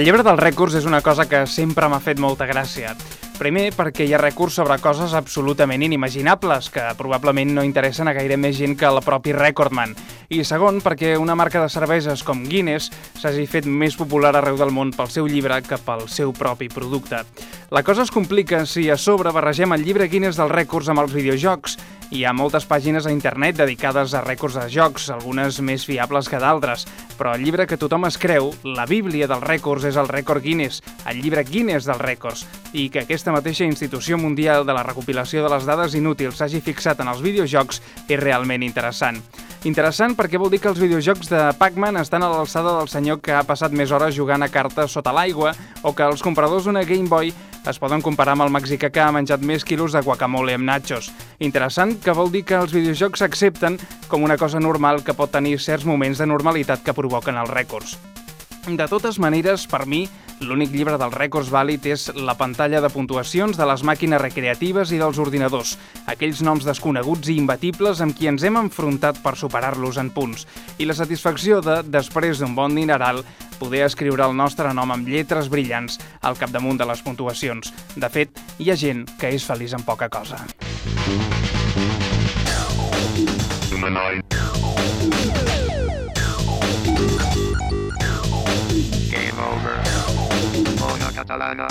El llibre dels rècords és una cosa que sempre m'ha fet molta gràcia. Primer, perquè hi ha rècords sobre coses absolutament inimaginables, que probablement no interessen a gaire més gent que el propi Recordman. I segon, perquè una marca de cerveses com Guinness s'hagi fet més popular arreu del món pel seu llibre que pel seu propi producte. La cosa es complica si a sobre barregem el llibre Guinness dels rècords amb els videojocs. Hi ha moltes pàgines a internet dedicades a rècords de jocs, algunes més fiables que d'altres, però el llibre que tothom es creu, la Bíblia dels rècords, és el rècord Guinness, el llibre Guinness dels rècords, i que aquesta mateixa institució mundial de la recopilació de les dades inútils s'hagi fixat en els videojocs és realment interessant. Interessant perquè vol dir que els videojocs de Pac-Man estan a l'alçada del senyor que ha passat més hores jugant a cartes sota l'aigua o que els compradors d'una Game Boy es poden comparar amb el mexicà que ha menjat més quilos de guacamole amb nachos. Interessant que vol dir que els videojocs s'accepten com una cosa normal que pot tenir certs moments de normalitat que provoquen els rècords. De totes maneres, per mi, l'únic llibre dels rècords vàlid és la pantalla de puntuacions de les màquines recreatives i dels ordinadors, aquells noms desconeguts i imbatibles amb qui ens hem enfrontat per superar-los en punts, i la satisfacció de, després d'un bon dineral, poder escriure el nostre nom amb lletres brillants al capdamunt de les puntuacions. De fet, hi ha gent que és feliç amb poca cosa. Catalana.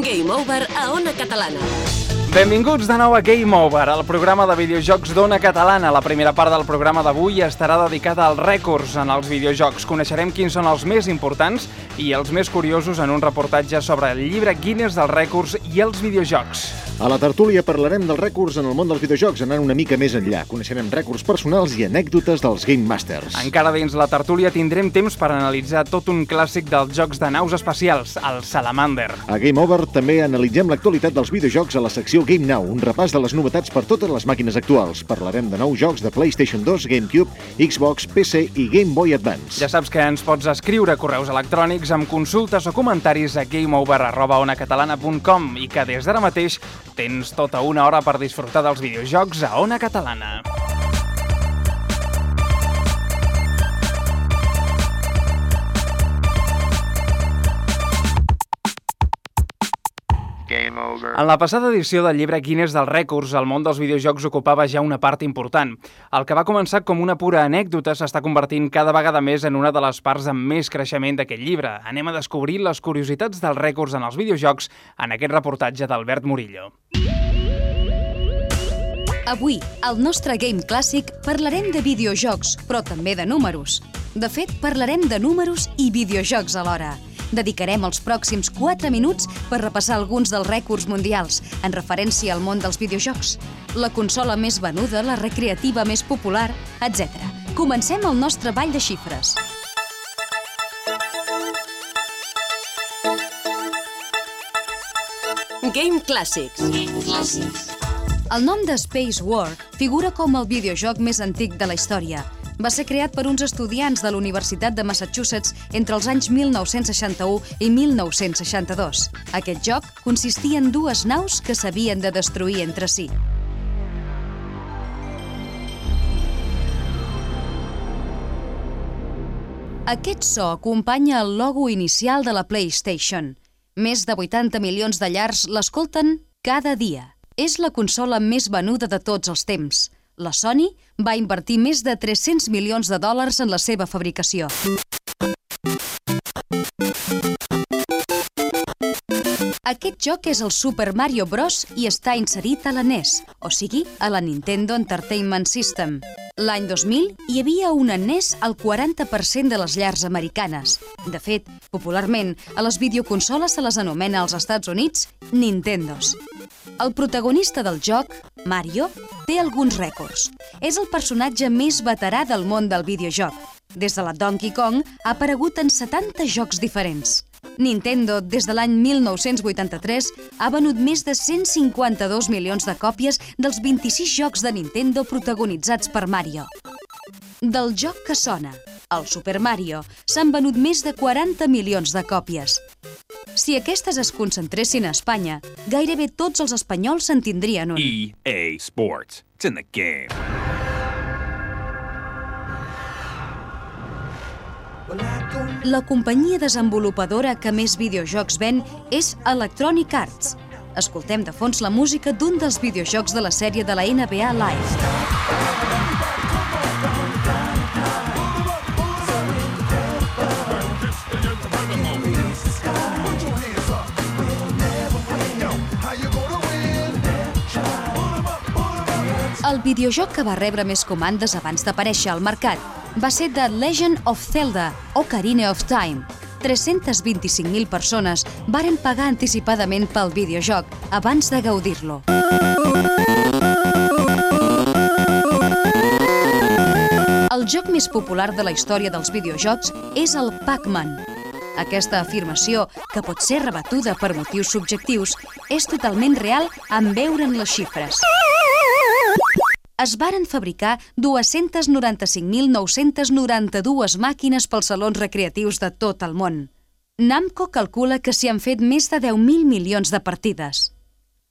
Game Over a Ona Catalana. Benvinguts de nou a Game Over, el programa de videojocs d'Ona Catalana. La primera part del programa d'avui estarà dedicada als rècords en els videojocs. Coneixerem quins són els més importants i els més curiosos en un reportatge sobre el llibre Guinness dels rècords i els videojocs. A la tertúlia parlarem dels rècords en el món dels videojocs, anant una mica més enllà. Coneixerem rècords personals i anècdotes dels Game Masters. Encara dins la tertúlia tindrem temps per analitzar tot un clàssic dels jocs de naus espacials, el Salamander. A Game Over també analitzem l'actualitat dels videojocs a la secció Game Now, un repàs de les novetats per totes les màquines actuals. Parlarem de nous jocs de PlayStation 2, GameCube, Xbox, PC i Game Boy Advance. Ja saps que ens pots escriure correus electrònics amb consultes o comentaris a gameover.onacatalana.com i que des d'ara mateix tens tota una hora per disfrutar dels videojocs a Ona Catalana. En la passada edició del llibre Guinness dels rècords, el món dels videojocs ocupava ja una part important. El que va començar com una pura anècdota s'està convertint cada vegada més en una de les parts amb més creixement d'aquest llibre. Anem a descobrir les curiositats dels rècords en els videojocs en aquest reportatge d'Albert Murillo. Avui, al nostre Game Clàssic, parlarem de videojocs, però també de números. De fet, parlarem de números i videojocs alhora. Dedicarem els pròxims 4 minuts per repassar alguns dels rècords mundials en referència al món dels videojocs. La consola més venuda, la recreativa més popular, etc. Comencem el nostre ball de xifres. Game Classics. El nom de Space War figura com el videojoc més antic de la història. Va ser creat per uns estudiants de la Universitat de Massachusetts entre els anys 1961 i 1962. Aquest joc consistia en dues naus que s'havien de destruir entre si. Aquest so acompanya el logo inicial de la PlayStation. Més de 80 milions de llars l'escolten cada dia. És la consola més venuda de tots els temps. La Sony va invertir més de 300 milions de dòlars en la seva fabricació. Aquest joc és el Super Mario Bros. i està inserit a la NES, o sigui, a la Nintendo Entertainment System. L'any 2000 hi havia una NES al 40% de les llars americanes. De fet, popularment, a les videoconsoles se les anomena als Estats Units Nintendos. El protagonista del joc, Mario, té alguns rècords. És el personatge més veterà del món del videojoc. Des de la Donkey Kong ha aparegut en 70 jocs diferents. Nintendo, des de l'any 1983, ha venut més de 152 milions de còpies dels 26 jocs de Nintendo protagonitzats per Mario. Del joc que sona, el Super Mario, s'han venut més de 40 milions de còpies. Si aquestes es concentressin a Espanya, gairebé tots els espanyols se'n tindrien un. EA Sports. It's in the game. La companyia desenvolupadora que més videojocs ven és Electronic Arts. Escoltem de fons la música d'un dels videojocs de la sèrie de la NBA Live. El videojoc que va rebre més comandes abans d'aparèixer al mercat va ser The Legend of Zelda, Ocarina of Time. 325.000 persones varen pagar anticipadament pel videojoc abans de gaudir-lo. El joc més popular de la història dels videojocs és el Pac-Man. Aquesta afirmació, que pot ser rebatuda per motius subjectius, és totalment real en veure'n les xifres es varen fabricar 295.992 màquines pels salons recreatius de tot el món. Namco calcula que s'hi han fet més de 10.000 milions de partides.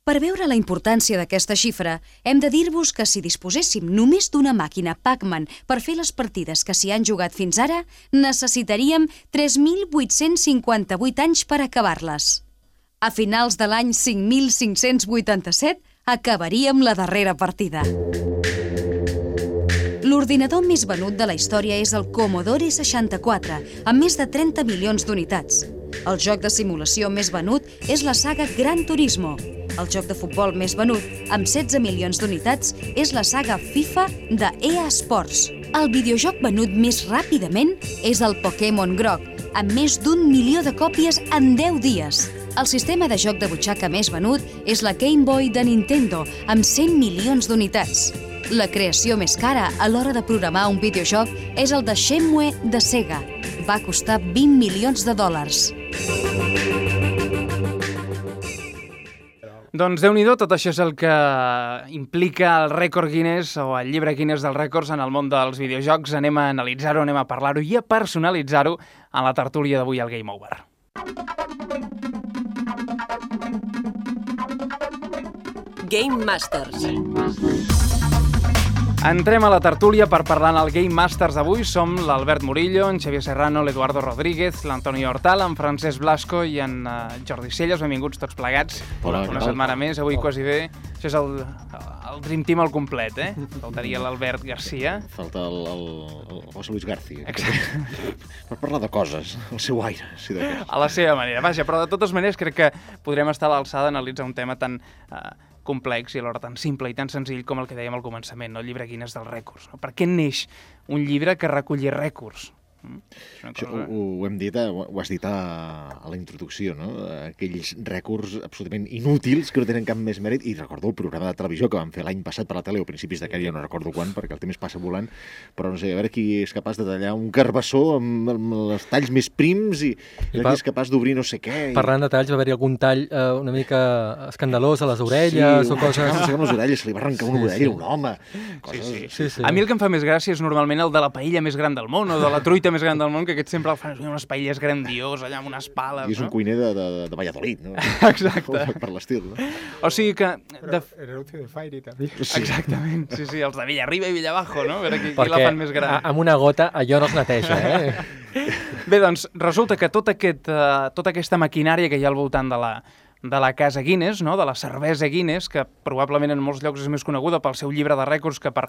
Per veure la importància d'aquesta xifra, hem de dir-vos que si disposéssim només d'una màquina Pac-Man per fer les partides que s'hi han jugat fins ara, necessitaríem 3.858 anys per acabar-les. A finals de l'any 5.587, acabaríem la darrera partida. L'ordinador més venut de la història és el Commodore 64, amb més de 30 milions d'unitats. El joc de simulació més venut és la saga Gran Turismo. El joc de futbol més venut, amb 16 milions d'unitats, és la saga FIFA de EA Sports. El videojoc venut més ràpidament és el Pokémon Groc, amb més d'un milió de còpies en 10 dies. El sistema de joc de butxaca més venut és la Game Boy de Nintendo, amb 100 milions d'unitats. La creació més cara a l'hora de programar un videojoc és el de Shenmue de Sega. Va costar 20 milions de dòlars. Doncs déu nhi tot això és el que implica el rècord Guinness o el llibre Guinness dels rècords en el món dels videojocs. Anem a analitzar-ho, anem a parlar-ho i a personalitzar-ho en la tertúlia d'avui al Game Over. Game Masters. Entrem a la tertúlia per parlar en el Game Masters d'avui. Som l'Albert Murillo, en Xavier Serrano, l'Eduardo Rodríguez, l'Antoni Hortal, en Francesc Blasco i en uh, Jordi Celles. Benvinguts tots plegats. Hola, Una setmana més, avui quasi bé. Això és el, el Dream Team al complet, eh? Faltaria l'Albert Garcia. Falta el, el, el José Luis García. Exacte. Per parlar de coses, el seu aire, si de cas. A la seva manera. Vaja, però de totes maneres crec que podrem estar a l'alçada d'analitzar un tema tan uh, complex i alhora tan simple i tan senzill com el que dèiem al començament, no? el llibre Guinness dels rècords. No? Per què neix un llibre que reculli rècords? Mm? Això ho, ho, hem dit, eh, ho ho has dit a, a la introducció, no? Aquells rècords absolutament inútils que no tenen cap més mèrit. I recordo el programa de televisió que vam fer l'any passat per la tele, o principis d'aquest, ja no recordo quan, perquè el temps passa volant, però no sé, a veure qui és capaç de tallar un carbassó amb, amb els talls més prims i, I I pa- qui és capaç d'obrir no sé què. I... Parlant de talls, va haver-hi algun tall eh, una mica escandalós a les orelles sí, o coses... No sé com les orelles, se li va arrencar una Sí, orella sí. a un home. Coses... sí. Sí, sí. A mi el que em fa més gràcia és normalment el de la paella més gran del món o de la truita més gran del món, que aquest sempre el fan unes paelles grandiós, allà amb unes pales, I és un no? cuiner de, de, de Valladolid, no? Exacte. Per l'estil, no? O sigui que... De... El anuncio de Fairy també. Sí. Exactament, sí, sí, els de Villarriba i Villabajo, no? A veure qui, qui Perquè la fan més gran. a- amb una gota allò no es neteja, eh? Bé, doncs, resulta que tot aquest, uh, tota aquesta maquinària que hi ha al voltant de la, de la casa Guinness, no? de la cervesa Guinness, que probablement en molts llocs és més coneguda pel seu llibre de rècords que per,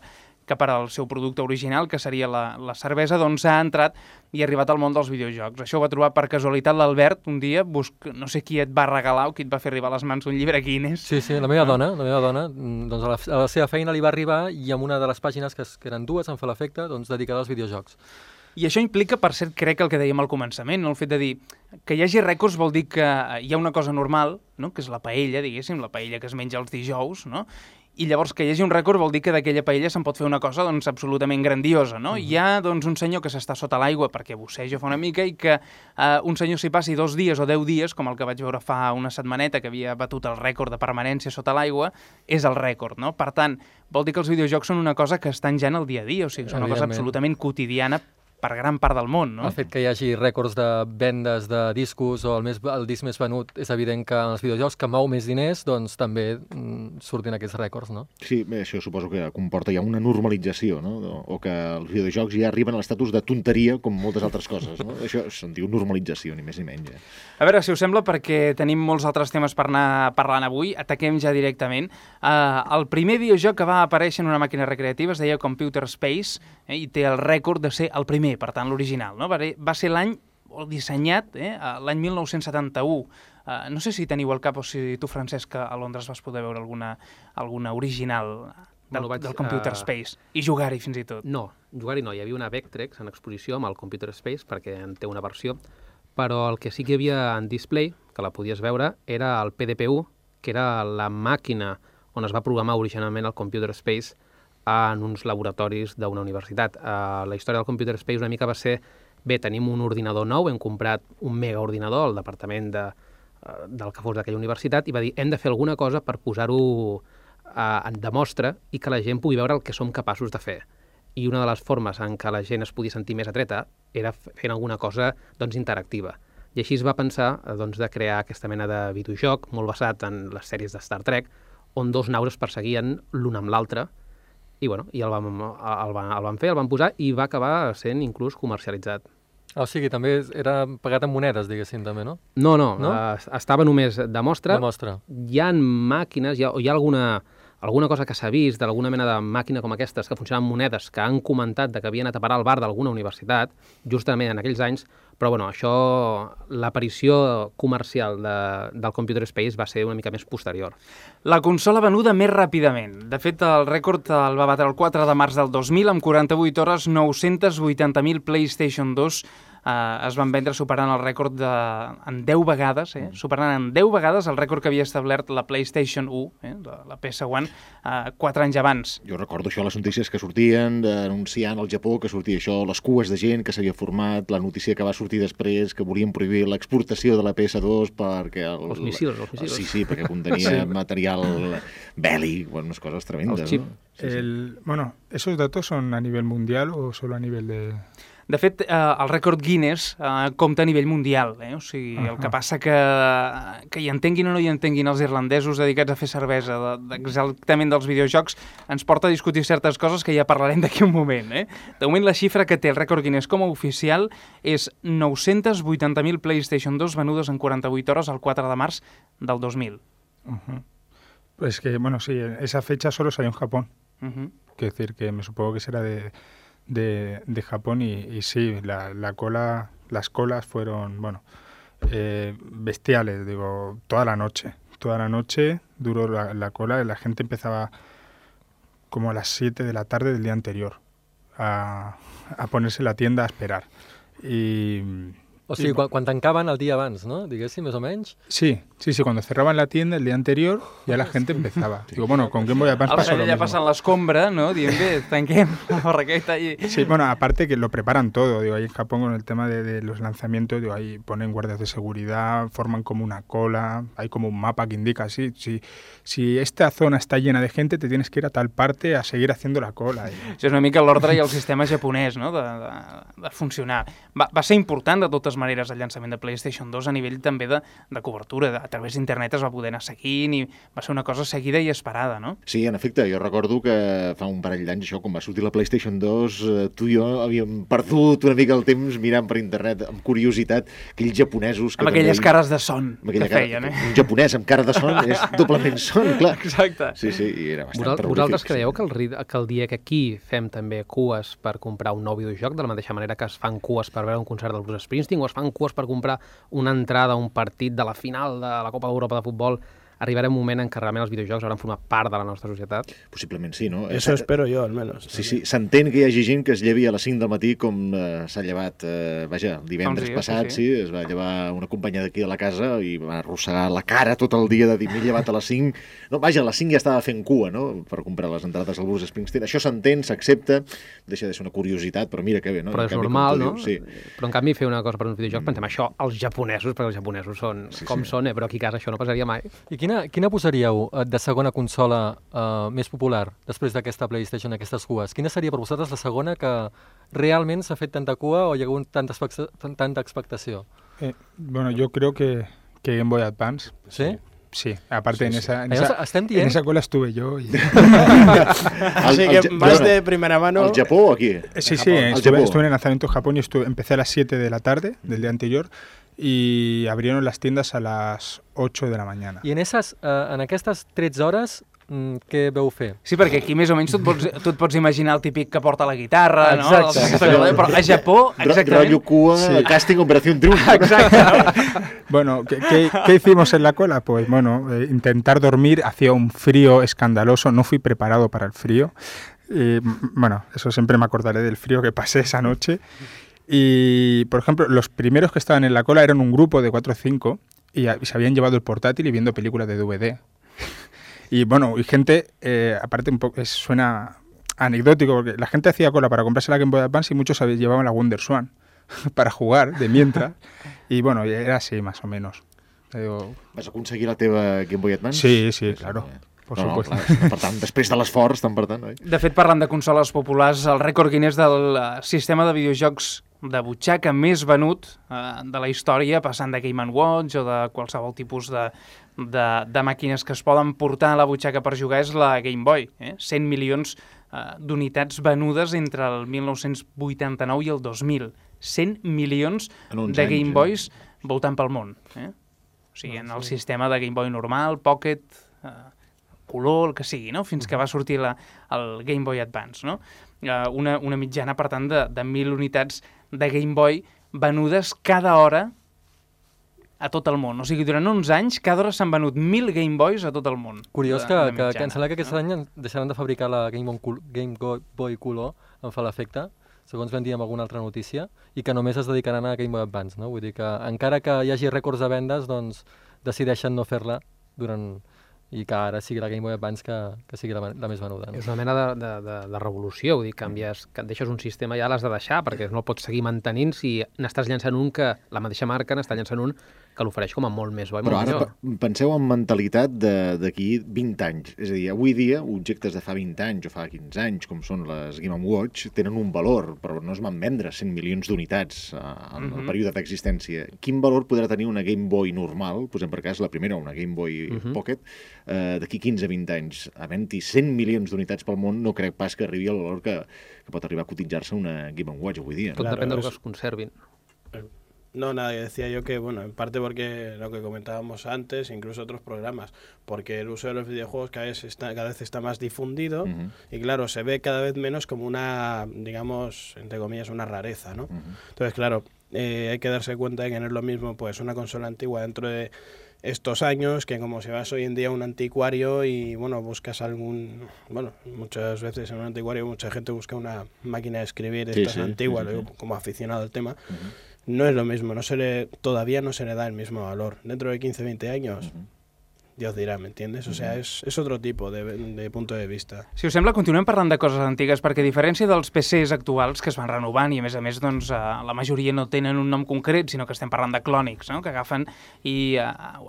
que per al seu producte original, que seria la, la cervesa, doncs ha entrat i ha arribat al món dels videojocs. Això ho va trobar per casualitat l'Albert un dia, busc... no sé qui et va regalar o qui et va fer arribar a les mans un llibre Guinness. Sí, sí, la meva dona, la meva dona, mm, doncs a la, a la seva feina li va arribar i amb una de les pàgines, que, es- que eren dues, em fa l'efecte, doncs dedicada als videojocs. I això implica, per cert, crec el que dèiem al començament, no? el fet de dir que hi hagi rècords vol dir que hi ha una cosa normal, no? que és la paella, diguéssim, la paella que es menja els dijous, no? i llavors que hi hagi un rècord vol dir que d'aquella paella se'n pot fer una cosa doncs, absolutament grandiosa. No? Hi ha doncs, un senyor que s'està sota l'aigua perquè busseja fa una mica i que eh, un senyor s'hi passi dos dies o deu dies, com el que vaig veure fa una setmaneta que havia batut el rècord de permanència sota l'aigua, és el rècord. No? Per tant, vol dir que els videojocs són una cosa que estan ja en el dia a dia, o sigui, són una cosa absolutament quotidiana per gran part del món, no? El fet que hi hagi rècords de vendes de discos o el, més, el disc més venut, és evident que en els videojocs que mou més diners, doncs també mm, surtin aquests rècords, no? Sí, bé, això suposo que comporta ja una normalització, no? O que els videojocs ja arriben a l'estatus de tonteria com moltes altres coses, no? Això se'n diu normalització, ni més ni menys. Eh? A veure, si us sembla, perquè tenim molts altres temes per anar parlant avui, ataquem ja directament. Uh, el primer videojoc que va aparèixer en una màquina recreativa es deia Computer Space eh, i té el rècord de ser el primer, per tant, l'original. No? Va, ser l'any dissenyat eh, l'any 1971. Uh, no sé si teniu al cap o si tu, Francesc, a Londres vas poder veure alguna, alguna original del, vaig, del Computer eh, Space i jugar-hi fins i tot. No, jugar-hi no. Hi havia una Vectrex en exposició amb el Computer Space, perquè en té una versió, però el que sí que hi havia en display, que la podies veure, era el PDP-1, que era la màquina on es va programar originalment el Computer Space en uns laboratoris d'una universitat. Uh, la història del Computer Space una mica va ser, bé, tenim un ordinador nou, hem comprat un mega ordinador al departament de, uh, del que fos d'aquella universitat, i va dir, hem de fer alguna cosa per posar-ho uh, en demostra i que la gent pugui veure el que som capaços de fer. I una de les formes en què la gent es podia sentir més atreta era fent alguna cosa doncs, interactiva. I així es va pensar doncs, de crear aquesta mena de videojoc molt basat en les sèries de Star Trek, on dos naus es perseguien l'un amb l'altre, i, bueno, i el, vam, el, van, el van fer, el van posar, i va acabar sent inclús comercialitzat. O sigui, també era pagat en monedes, diguéssim, també, no? No, no, No? Uh, estava només de mostra. De mostra. Hi ha màquines, hi ha, hi ha alguna, alguna cosa que s'ha vist d'alguna mena de màquina com aquestes que funcionen amb monedes que han comentat de que havien anat a parar al bar d'alguna universitat, justament en aquells anys, però bueno, això, l'aparició comercial de, del Computer Space va ser una mica més posterior. La consola venuda més ràpidament. De fet, el rècord el va batre el 4 de març del 2000 amb 48 hores 980.000 PlayStation 2 eh, es van vendre superant el rècord de, en 10 vegades, eh, superant en 10 vegades el rècord que havia establert la PlayStation 1, eh, la, la PS1, eh, 4 anys abans. Jo recordo això, les notícies que sortien, anunciant al Japó que sortia això, les cues de gent que s'havia format, la notícia que va sortir després, que volien prohibir l'exportació de la PS2 perquè... El, Els missils, els missils. Sí, sí, perquè contenia sí. material bèl·lic, bueno, unes coses tremendes. El xip. No? Sí, sí. El, bueno, ¿esos datos son a nivel mundial o solo a nivel de...? De fet, eh, el rècord Guinness eh, compta a nivell mundial. Eh? O sigui, uh -huh. el que passa que, que hi entenguin o no hi entenguin els irlandesos dedicats a fer cervesa de, exactament dels videojocs ens porta a discutir certes coses que ja parlarem d'aquí un moment. Eh? De moment, la xifra que té el rècord Guinness com a oficial és 980.000 PlayStation 2 venudes en 48 hores el 4 de març del 2000. Ujú. Pues que, bueno, sí, esa fecha solo salió en Japón. Uh -huh. Quiero decir que me supongo que será de, de, de Japón y, sí, la, la cola, las colas fueron, bueno, eh, bestiales, digo, toda la noche. Toda la noche duró la, la cola y la gente empezaba como a las 7 de la tarde del día anterior a, a ponerse en la tienda a esperar. O sigui, quan, quan tancaven el dia abans, no? Diguéssim, més o menys. sí, sí, sí, cuando cerraban la tienda el día anterior ya la gente empezaba. Digo, bueno, con Game Boy Advance El pasó lo Fede ja mismo. passant l'escombra, no? dient, bé, tanquem la barraqueta i... Sí, bueno, aparte que lo preparan todo, digo, ahí en Japón con el tema de, de los lanzamientos, digo, ahí ponen guardias de seguridad, forman como una cola, hay como un mapa que indica así, si, si esta zona está llena de gente, te tienes que ir a tal parte a seguir haciendo la cola. Y- Això és una mica l'ordre i el sistema japonès no? de, de, de funcionar. Va, va ser important, de totes maneres, el llançament de PlayStation 2 a nivell també de, de cobertura. A través d'internet es va poder anar seguint i va ser una cosa seguida i esperada, no? Sí, en efecte, jo recordo que fa un parell d'anys, això, quan va sortir la PlayStation 2, eh, tu i jo havíem perdut una mica el temps mirant per internet amb curiositat aquells japonesos... Que Amb aquelles també- cares de son que aquella cara- feien, eh? Un japonès amb cara de son és doblement son, clar. Exacte. Sí, sí, i era bastant Vosaltres, terrorífic, vosaltres creieu que el, que el dia que aquí fem també cues per comprar un nou videojoc, de la mateixa manera que es fan cues per veure un concert del Bruce Springsteen, o es fan cues per comprar una entrada a un partit de la final de la Copa d'Europa de futbol, arribarà un moment en què realment els videojocs hauran format part de la nostra societat? Possiblement sí, no? Eso Eh, espero yo, al menos. Sí, sí, s'entén que hi hagi gent que es llevi a les 5 del matí com eh, s'ha llevat, eh, vaja, el divendres dies, passat, sí, sí, es va llevar una companya d'aquí de la casa i va arrossegar la cara tot el dia de dir m'he llevat a les 5. No, vaja, a les 5 ja estava fent cua, no?, per comprar les entrades al Bruce Springsteen. Això s'entén, s'accepta, deixa de ser una curiositat, però mira que bé, no? Però En és canvi, normal, no? dius, Sí. Però en canvi fer una cosa per uns videojocs, pensem això, els japonesos, perquè els japonesos són Sí, com sí. són, eh? però aquí a casa això no passaria mai. I quin quina, quina posaríeu eh, de segona consola uh, més popular després d'aquesta PlayStation, aquestes cues? Quina seria per vosaltres la segona que realment s'ha fet tanta cua o hi ha hagut tanta, tanta expectació? Eh, bueno, yo creo que, que Game Boy Advance. Sí? Sí, aparte en, Esa, en, esa, estem en dient... esa cola estuve yo. Y... Así que el- más bueno, de primera mano. Al Japó o aquí? Eh, Sí, sí, estuve, estuve en el lanzamiento en Japón y estuve, empecé a las 7 de la tarde del día anterior y abrieron las tiendas a las 8 de la mañana. I en, esses, uh, en aquestes 13 hores, mm, què veu fer? Sí, perquè aquí més o menys tu et pots, tu et pots imaginar el típic que porta la guitarra, no? Exacte. Aquesta cosa, Però a Japó, exactament... Rollo cua, Sí. casting, operación triunfo. Exacte. Bueno, ¿qué, qué, qué hicimos en la cola? Pues bueno, eh, intentar dormir, hacía un frío escandaloso, no fui preparado para el frío. Y, bueno, eso siempre me acordaré del frío que pasé esa noche. Y, por ejemplo, los primeros que estaban en la cola eran un grupo de 4 o 5 y, se habían llevado el portátil y viendo películas de DVD. y bueno, y gente, eh, aparte un poco, es- suena anecdótico, porque la gente hacía cola para comprarse la Game Boy Advance y muchos llevaban la Wonder Swan para jugar de mientras. y bueno, era así más o menos. Digo, Vas aconseguir la teva Game Boy Advance? Sí, sí, claro. Por no, supuesto. No, clar, per tant, després de l'esforç, tant per tant, oi? De fet, parlant de consoles populars, el rècord Guinness del eh, sistema de videojocs de butxaca més venut eh, de la història, passant de Game Watch o de qualsevol tipus de, de, de màquines que es poden portar a la butxaca per jugar, és la Game Boy. Eh? 100 milions eh, d'unitats venudes entre el 1989 i el 2000. 100 milions de anys, Game eh? Boys voltant pel món. Eh? O sigui, en el sistema de Game Boy normal, Pocket, eh, color, el que sigui, no? fins que va sortir la, el Game Boy Advance. No? Eh, una, una mitjana, per tant, de, de 1.000 unitats de Game Boy venudes cada hora a tot el món. O sigui, durant uns anys, cada hora s'han venut 1.000 Game Boys a tot el món. Curiós que, que, que em sembla que aquest no? any en- deixaran de fabricar la Game, Boy Game Boy Color, em fa l'efecte, segons vam dir amb alguna altra notícia, i que només es dedicaran a Game Boy Advance, no? Vull dir que encara que hi hagi rècords de vendes, doncs decideixen no fer-la durant i que ara sigui la Game Boy Advance que, que sigui la, la més venuda. No? És una mena de, de, de, de revolució, vull dir, canvies, que deixes un sistema ja l'has de deixar, perquè no el pots seguir mantenint si n'estàs llançant un que la mateixa marca n'està llançant un que l'ofereix com a molt més bo i Però molt ara millor. pe- penseu en mentalitat de- d'aquí 20 anys. És a dir, avui dia, objectes de fa 20 anys o fa 15 anys, com són les Game Watch, tenen un valor, però no es van vendre 100 milions d'unitats eh, en el Mhm. període d'existència. Quin valor podrà tenir una Game Boy normal, posem per cas la primera, una Game Boy Mhm. Pocket, eh, d'aquí 15-20 anys? Havent-hi 100 milions d'unitats pel món, no crec pas que arribi al valor que, que pot arribar a cotitzar-se una Game Watch avui dia. Tot depèn del que es conservin. No, nada, decía yo que, bueno, en parte porque lo que comentábamos antes, incluso otros programas, porque el uso de los videojuegos cada vez está, cada vez está más difundido y claro, se ve cada vez menos como una, digamos, entre comillas, una rareza, ¿no? Entonces, claro, eh, hay que darse cuenta de que no es lo mismo pues una consola antigua dentro de estos años que como si vas hoy en día a un anticuario y bueno buscas algún bueno muchas veces en un anticuario mucha gente busca una máquina de escribir Sí, estas sí, antiguas como aficionado al tema. No es lo mismo no se le todavía no se le da el mismo valor dentro de 15 20 años. Dios dirá, ¿me entiendes? O sea, es, es otro tipo de, de punto de vista. Si us sembla, continuem parlant de coses antigues, perquè a diferència dels PCs actuals, que es van renovant i, a més a més, doncs, eh, la majoria no tenen un nom concret, sinó que estem parlant de clònics, no? que agafen i eh,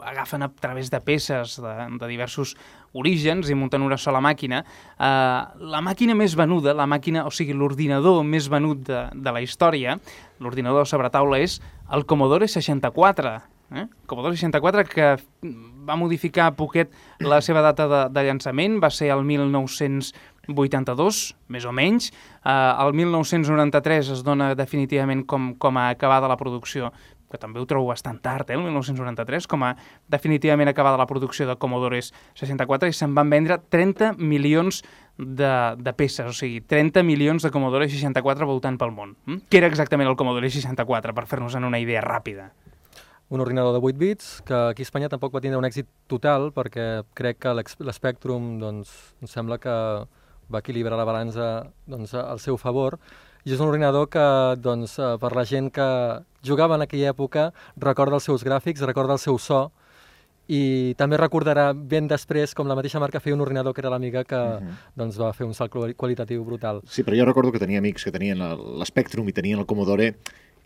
agafen a través de peces de, de diversos orígens i munten una sola màquina. Eh, la màquina més venuda, la màquina, o sigui, l'ordinador més venut de, de la història, l'ordinador a sobretaula és el Commodore 64, eh? Commodore 64 que va modificar poquet la seva data de, de llançament, va ser el 1982, més o menys. Eh, el 1993 es dona definitivament com, com a acabada la producció, que també ho trobo bastant tard, eh, el 1993, com a definitivament acabada la producció de Commodore 64 i se'n van vendre 30 milions de, de peces, o sigui, 30 milions de Commodore 64 voltant pel món. Mm? Què era exactament el Commodore 64, per fer-nos en una idea ràpida? Un ordinador de 8 bits, que aquí a Espanya tampoc va tindre un èxit total, perquè crec que l'Spectrum doncs, em sembla que va equilibrar la balança doncs, al seu favor, i és un ordinador que, doncs, eh, per la gent que jugava en aquella època, recorda els seus gràfics, recorda el seu so, i també recordarà ben després com la mateixa marca feia un ordinador que era l'Amiga que doncs, va fer un salt quali- qualitatiu brutal. Sí, però jo recordo que tenia amics que tenien l'Spectrum i tenien el Commodore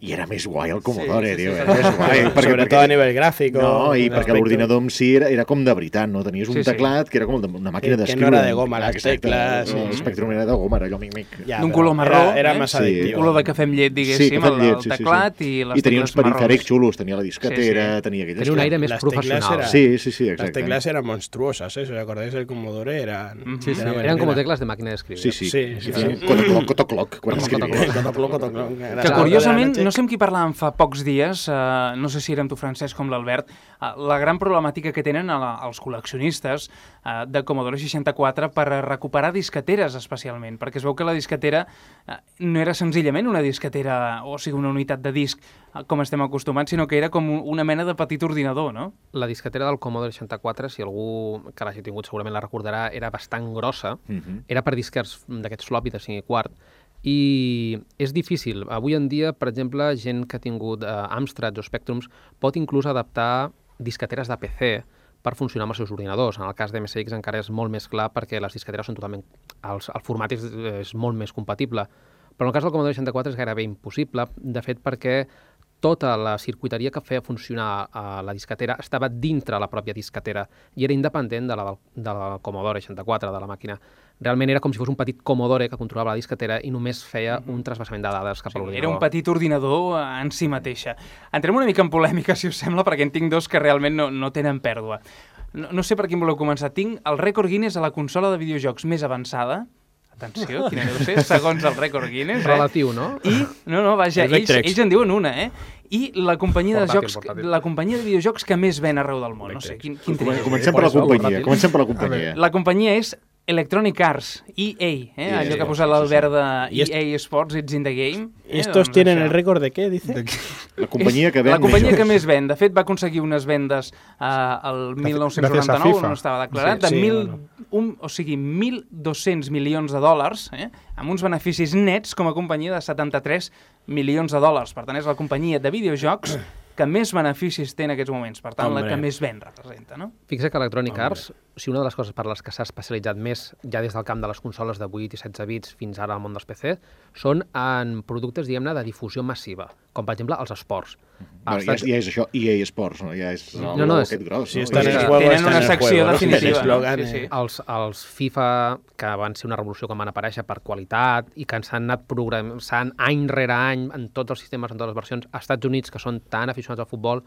i era més guai el Commodore, Sí, sí, tio, sí, era sí. més guai. Sobre todo a nivell gràfic o No, i un perquè l'ordinador en si era, era com de veritat, no? Tenies un Sí, sí. teclat que era com el una màquina Que- que d'escriure. no era de goma, les Exacte, tecles, sí. El Spectrum era de goma, era allò mic-mic. Ja, D'un color marró, era- era eh? massa sí. addictiu. color de cafè amb llet, diguéssim, Sí, cafè amb el, llet, el sí, sí, teclat sí. i les I tenia uns tecles perifèrics xulos, tenia la disquetera, Sí, sí. tenia aquelles... Tenia un aire més professional. eran- Sí, sí, sí, Las exacte. teclas eran monstruosas, ¿eh? Si os acordáis del Commodore, eran... Sí, sí, era eren com tecles de màquina d'escriure. Sí, sí. Sí, sí, sí. sí. Cotocloc, cotocloc, quan escrivia. Cotocloc, cotocloc, era Que curiosament, no sé amb qui parlàvem fa pocs dies, eh, no sé si era amb tu, Francesc, com l'Albert, eh, la gran problemàtica que tenen a la, els col·leccionistes eh, de Commodore 64 per recuperar disqueteres, especialment, perquè es veu que la disquetera eh, no era senzillament una disquetera, o sigui, una unitat de disc, eh, com estem acostumats, sinó que era com un- una mena de petit ordinador, no? La disquetera del Commodore 64, si algú que l'hagi tingut segurament la recordarà, era bastant grossa. Mhm. Era per disquers d'aquests floppy de 5 i quart. I és difícil. Avui en dia, per exemple, gent que ha tingut eh, Amstrads o Spectrums pot inclús adaptar disqueteres de PC per funcionar amb els seus ordinadors. En el cas de MSX encara és molt més clar perquè les disqueteres són totalment... Els, el format és, és molt més compatible. Però en el cas del Commodore 64 és gairebé impossible, de fet perquè tota la circuiteria que feia funcionar eh, la disquetera estava dintre la pròpia disquetera i era independent de la del, de la Commodore 64, de la màquina. Realment era com si fos un petit Commodore que controlava la disquetera i només feia un trasbassament de dades cap a l'ordinador. Era un petit ordinador en si mateixa. Entrem una mica en polèmica, si us sembla, perquè en tinc dos que realment no, no tenen pèrdua. No, no sé per quin voleu començar. Tinc el rècord Guinness a la consola de videojocs més avançada. Atenció, quina deu ser, segons el rècord Guinness. Eh? Relatiu, no? I, no, no, vaja, El ells, ells en diuen una, eh? I la companyia de Portàtil, jocs, portàtil. la companyia de videojocs que més ven arreu del món. No sé, quin, quin? Comencem per la companyia, comencem per la companyia. La companyia és Electronic Arts, EA, eh? EA allò que ha posat sí, l'Albert de I est- EA Sports, It's in the Game. ¿Y estos doncs tienen això. el récord de qué, dice? La companyia que ven La companyia que més ven. De fet, va aconseguir unes vendes eh, el Gràcies a 1999, FIFA. no estava declarat, Sí, de sí, mil, no, un, o sigui, 1.200 milions de dòlars, eh, amb uns beneficis nets com a companyia de 73 milions de dòlars. Per tant, és la companyia de videojocs que més beneficis té en aquests moments. Per tant, la Hombre. que més ven representa, no? Fixa que Electronic Arts, si una de les coses per les que s'ha especialitzat més, ja des del camp de les consoles de 8 i 16 bits fins ara al món dels PC, són en productes, diguem-ne, de difusió massiva, com per exemple els esports. Bueno, Els ja, ja és això, EA Sports, no? ja és el No, no, és- aquest gros. Si no? están en Sí, sí. juego, están una secció juego, ¿no? definitiva, no? Sí, sí. els, els FIFA, que van ser una revolució quan van aparèixer per qualitat i que s'han anat programant any rere any en tots els sistemes, en totes les versions, als Estats Units, que són tan aficionats al futbol,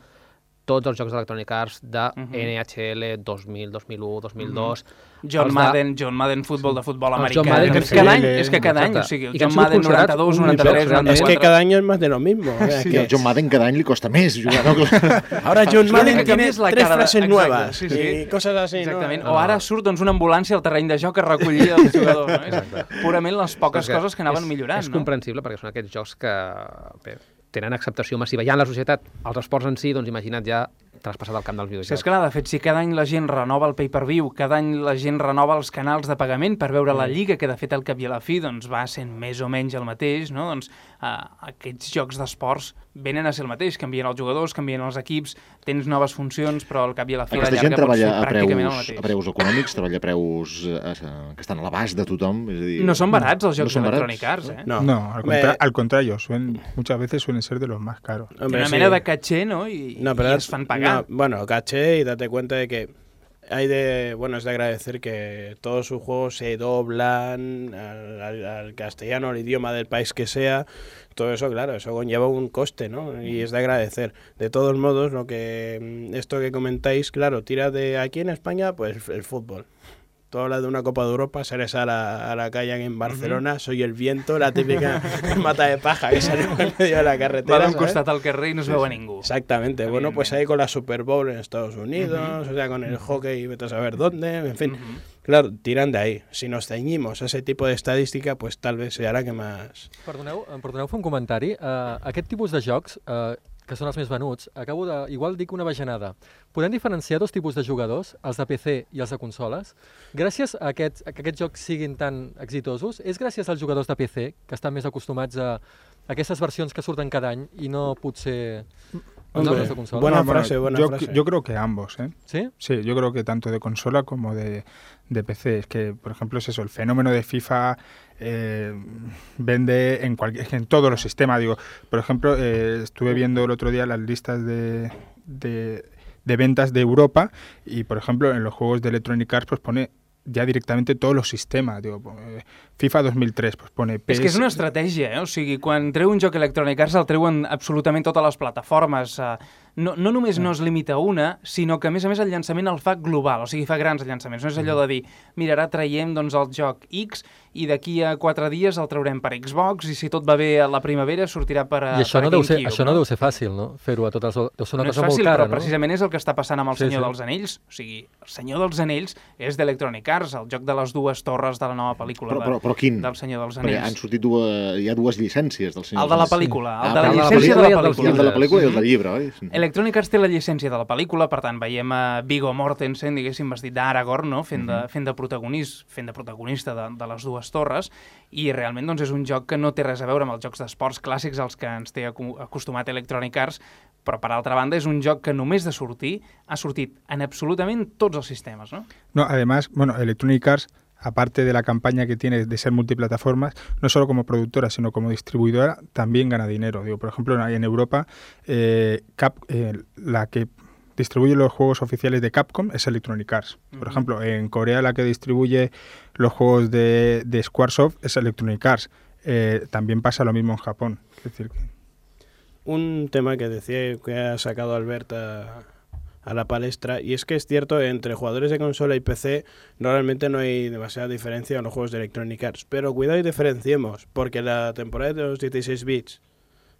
tots els jocs d'Electronic Arts de Mhm. NHL 2000, 2001, 2002... John els de- Madden, John Madden futbol de futbol americà. John Madden és cada any, és que cada any, o sigui, I que John Madden considerats 92, un 93, universo, 94... Es que cada año es más de lo mismo. I que el John Madden cada any li costa més jugar, no? ahora John Madden que tiene és tres cara de- frases nuevas sí, sí. y cosas así, Exactament. ¿no? O ara surt doncs, una ambulància al terreny de joc a recollir el jugador. No? És purament les poques coses que anaven és, millorant. És no? comprensible perquè són aquests jocs que bé, tenen acceptació massiva ja en la societat. Els esports en si, doncs imagina't ja traspassat al camp dels Sí, videojocs. és clar, de fet, si cada any la gent renova el pay-per-view, cada any la gent renova els canals de pagament per veure Mm. la Lliga, que de fet al cap i a la fi doncs, va sent més o menys el mateix, no? doncs, uh, aquests jocs d'esports venen a ser el mateix, canvien els jugadors, canvien els equips, tens noves funcions, però al cap i a la fi Aquesta la gent llarga treballa a preus, a preus econòmics, treballa a preus eh, que estan a l'abast de tothom. És a dir, No són barats els jocs són d'Electronic barats, Arts, eh? No, No, al, contra- al contrario, suelen, muchas veces suelen ser de los más caros. hombre, una sí. mena de caché, no? I, No, i pero es fan pagar. no, bueno, caché y date cuenta de que hay de, bueno, es de agradecer que todos sus juegos se doblan al, al- al castellano, al idioma del país que sea. Todo eso, claro, eso conlleva un coste, ¿no? Y es de agradecer. De todos modos, lo que mm, esto que comentáis, claro, tira de aquí en España, pues el fútbol. Tú hablas de una Copa de Europa, sales a la, a la calle en Barcelona, soy el viento, la típica mata de paja que sale en medio de la carretera. Va d'un costat al carrer i no es veu a ningú. Exactamente. Bueno, pues ahí con la Super Bowl en Estados Unidos, o sea, con el hockey, vete a saber dónde, en fin. Claro, tiran de ahí. Si nos ceñimos a ese tipo de estadística, pues tal vez sea la que más... Perdoneu, em perdoneu fer un comentari. Uh, aquest tipus de jocs, uh, que són els més venuts, acabo de... Igual dic una bajanada. Podem diferenciar dos tipus de jugadors, els de PC i els de consoles? Gràcies a, aquests, a que aquests jocs siguin tan exitosos, és gràcies als jugadors de PC, que estan més acostumats a aquestes versions que surten cada any i no potser Hombre, consola? Buena No, bueno, frase, buena yo, frase. Yo creo que ambos, ¿eh? ¿Sí? Sí, yo creo que tanto de consola como de, de PC. Es que, por ejemplo, es eso, el fenómeno de FIFA eh, vende en, cualquier, en todos los sistemas. Digo, por ejemplo, eh, estuve viendo el otro día las listas de, de, de ventas de Europa y, por ejemplo, en los juegos de Electronic Arts pues pone ya directamente todos los sistemes. Digo, eh, FIFA 2003 pues pone PS... És que és una estratègia, eh? O sigui, quan treu un joc Electronic Arts el treuen absolutament totes les plataformes. Eh? No, no només no es limita a una, sinó que, a més a més, el llançament el fa global, o sigui, fa grans llançaments. No és allò de dir, mira, ara traiem doncs, el joc X i d'aquí a quatre dies el traurem per Xbox i si tot va bé a la primavera sortirà per a I això, per no deu, ser, això no deu ser fàcil, no? Fer-ho a tots els... Deu ser una no és cosa fàcil, molt cara, però no? precisament és el que està passant amb el Sí, Senyor sí. dels Anells. O sigui, el Senyor dels Anells és d'Electronic Arts, el joc de les dues torres de la nova pel·lícula Però, de, però, però quin? del Senyor dels Perquè Anells. han sortit dues, hi ha dues llicències del Senyor El de la dels Anells. pel·lícula, el Ah, de la el llicència de la pel·lícula. El de la pel·lícula i el del llibre, oi? Electronic Arts té la llicència de la pel·lícula, per tant, veiem a Viggo Mortensen, diguéssim, vestit d'Aragorn, no? fent, de, fent, de protagonista, fent de protagonista de, de les dues torres, i realment doncs, és un joc que no té res a veure amb els jocs d'esports clàssics als que ens té acostumat Electronic Arts, però per altra banda és un joc que només de sortir ha sortit en absolutament tots els sistemes, no? No, además, bueno, Electronic Arts, aparte de la campaña que tiene de ser multiplataformas, no solo como productora, sino como distribuidora, también gana dinero. Digo, por ejemplo, en Europa, eh, Cap, eh, la que distribuye los juegos oficiales de Capcom es Electronic Arts. Por ejemplo, en Corea la que distribuye los juegos de, de Squaresoft es Electronic Arts. Eh, también pasa lo mismo en Japón. Es decir, que un tema que decía que ha sacado Albert a, a la palestra, y es que es cierto, entre jugadores de consola y PC normalmente no hay demasiada diferencia en los juegos de Electronic Arts, pero cuidado y diferenciemos, porque la temporada de los 16 bits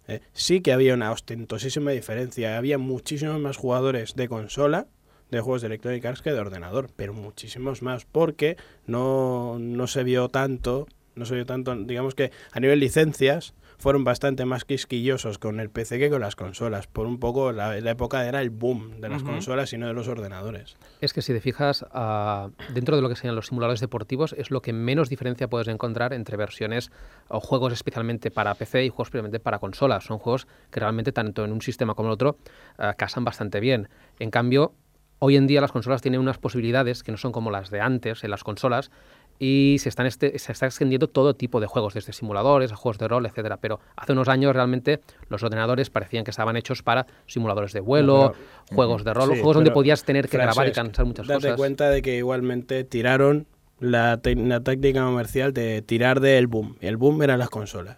eh, sí que había una ostentosísima diferencia, había muchísimos más jugadores de consola de juegos de Electronic Arts que de ordenador, pero muchísimos más, porque no, no se vio tanto, no se vio tanto, digamos que a nivel licencias fueron bastante más quisquillosos con el PC que con las consolas. Por un poco, la, la época era el boom de las consolas y no de los ordenadores. Es que si te fijas, ah, dentro de lo que serían los simuladores deportivos, es lo que menos diferencia puedes encontrar entre versiones o juegos especialmente para PC y juegos especialmente para consolas. Son juegos que realmente tanto en un sistema como en otro ah, casan bastante bien. En cambio, hoy en día las consolas tienen unas posibilidades que no son como las de antes en las consolas y se, están este- se está extendiendo todo tipo de juegos, desde simuladores a juegos de rol, etcétera. Pero hace unos años realmente los ordenadores parecían que estaban hechos para simuladores de vuelo, Pero- juegos de rol, Sí, juegos donde podías tener que grabar y cansar muchas date cosas. cuenta de que igualmente tiraron la, la táctica comercial de tirar del boom. El boom eran las consolas.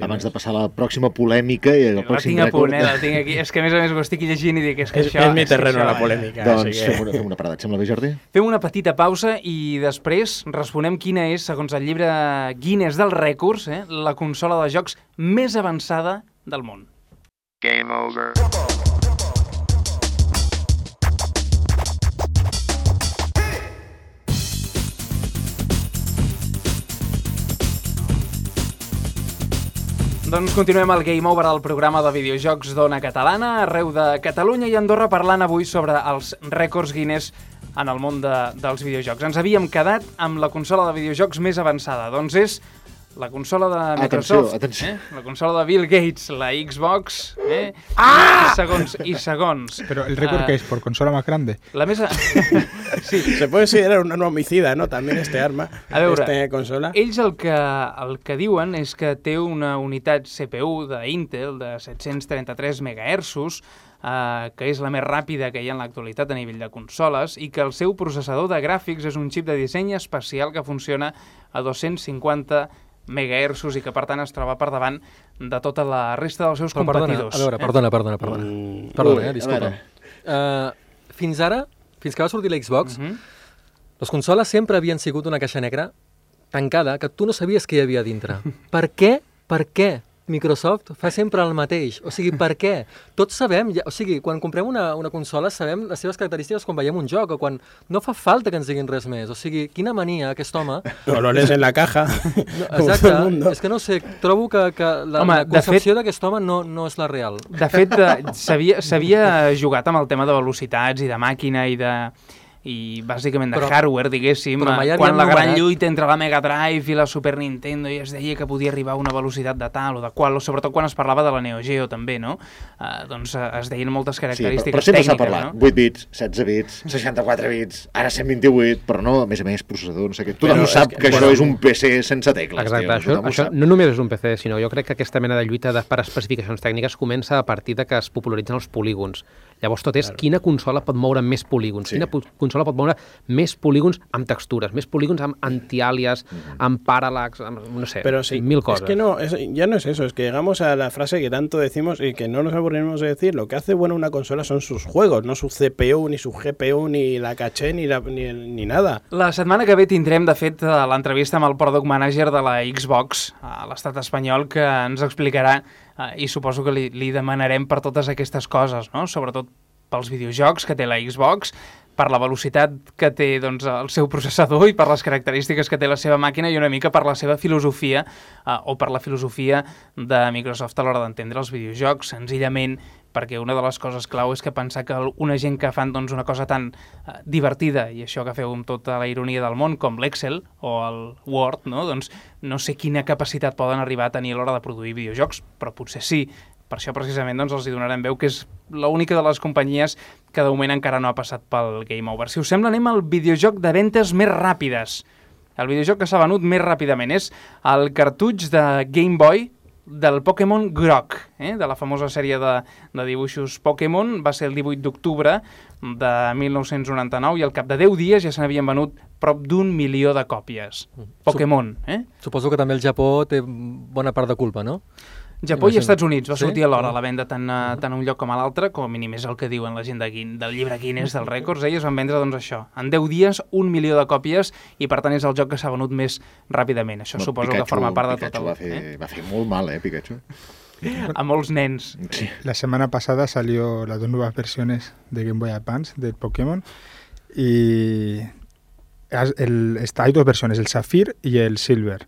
Abans de passar a la pròxima polèmica i el La pròxim tinc a punt, eh? La tinc aquí. És que a més a més ho estic llegint i dic és que És- això... és mi terreno, això, la eh? polèmica, Doncs així que- fem una, fem una parada, et sembla bé, Jordi? Fem una petita pausa i després responem quina és, segons el llibre Guinness dels rècords, eh, la consola de jocs més avançada del món. Game over. Doncs continuem el Game Over al programa de videojocs d'Ona Catalana, arreu de Catalunya i Andorra, parlant avui sobre els rècords Guinness en el món de, dels videojocs. Ens havíem quedat amb la consola de videojocs més avançada, doncs és la consola de Microsoft, Atenció, atenció. Eh? la consola de Bill Gates, la Xbox, eh? ah! I segons, i segons. Pero el récord Ah, que es por consola más grande. La més... a- sí, Se puede considerar un homicida, ¿no? También este arma, A veure, esta consola. Ells el que, el que diuen és que té una unitat CPU d'Intel de 733 MHz, eh, que és la més ràpida que hi ha en l'actualitat a nivell de consoles, i que el seu processador de gràfics és un xip de disseny especial que funciona a 250 MHz i que per tant es troba per davant de tota la resta dels seus Però perdona, competidors. a veure, eh? perdona, perdona, perdona. Mm, Perdona, eh, a disculpa. Uh, fins ara, fins que va sortir la Xbox, Mhm. les consoles sempre havien sigut una caixa negra tancada que tu no sabies què hi havia dintre. per què? Per què? Microsoft fa sempre el mateix. O sigui, per què? Tots sabem, ja, o sigui, quan comprem una, una consola sabem les seves característiques quan veiem un joc o quan no fa falta que ens diguin res més. O sigui, quina mania aquest home. O lo lees en la caja. No, exacte, és que no sé, trobo que, que la, Home, la de concepció d'aquest home no, no és la real. De fet, eh, s'havia jugat amb el tema de velocitats i de màquina i de i bàsicament de Però- hardware, diguéssim, però eh, quan la gran lluita entre la Mega Drive i la Super Nintendo i es deia que podia arribar a una velocitat de tal o de qual, o sobretot quan es parlava de la Neo Geo també, no? Uh, doncs uh, es deien moltes Sí, però, característiques però sempre s'ha tècniques, parlat. no? 8 bits, 16 bits, 64 bits, ara 128, però no, a més a més, processador, no sé què. Tothom Però sap que, que- això bueno, és un PC sense tecles, Exacte, tio. això, això no només és un PC, sinó jo crec que aquesta mena de lluita de, per especificacions tècniques comença a partir de que es popularitzen els polígons. Llavors tot és quina consola pot moure més polígons, Sí. quina consola pot moure més polígons amb textures, més polígons amb antiàlies, amb parallax, amb, no sé, Pero sí, mil coses. es que no, es- ya no es eso, es que llegamos a la frase que tanto decimos y que no nos aburrimos de decir. Lo que hace buena una consola son sus juegos, no su CPU, ni su GPU, ni la caché, ni, la, ni, ni nada. La setmana que ve tindrem, de fet, eh, l'entrevista amb el Product Manager de la Xbox a l'estat espanyol que ens explicarà i suposo que li, li demanarem per totes aquestes coses, no? sobretot pels videojocs que té la Xbox, per la velocitat que té doncs, el seu processador i per les característiques que té la seva màquina i una mica per la seva filosofia eh, o per la filosofia de Microsoft a l'hora d'entendre els videojocs, senzillament perquè una de les coses clau és que pensar que una gent que fan doncs, una cosa tan eh, divertida, i això que feu amb tota la ironia del món, com l'Excel o el Word, no? doncs no sé quina capacitat poden arribar a tenir a l'hora de produir videojocs, però potser sí. Per això precisament doncs, els hi donarem veu que és l'única de les companyies que de moment encara no ha passat pel Game Over. Si us sembla, anem al videojoc de ventes més ràpides. El videojoc que s'ha venut més ràpidament és el cartutx de Game Boy del Pokémon Groc, eh? de la famosa sèrie de, de dibuixos Pokémon. Va ser el 18 d'octubre de 1999 i al cap de 10 dies ja se n'havien venut prop d'un milió de còpies. Pokémon, eh? Suposo que també el Japó té bona part de culpa, no? Japó i. Estats Units va Sí? sortir alhora Ah. la venda tant a, tant a un lloc com a l'altre, com a mínim és el que diuen la gent de Guin, del llibre Guinness dels rècords, ells van vendre doncs això, en 10 dies un milió de còpies i per tant és el joc que s'ha venut més ràpidament, això Bueno, suposo Pikachu- que forma part de Pikachu tot va el... fer, va fer molt mal, eh, Pikachu. Eh? A molts nens. Sí. La semana pasada salió las dos nuevas versiones de Game Boy Advance del Pokémon y has- el- está, hay dos versiones, el Sapphire y el Silver.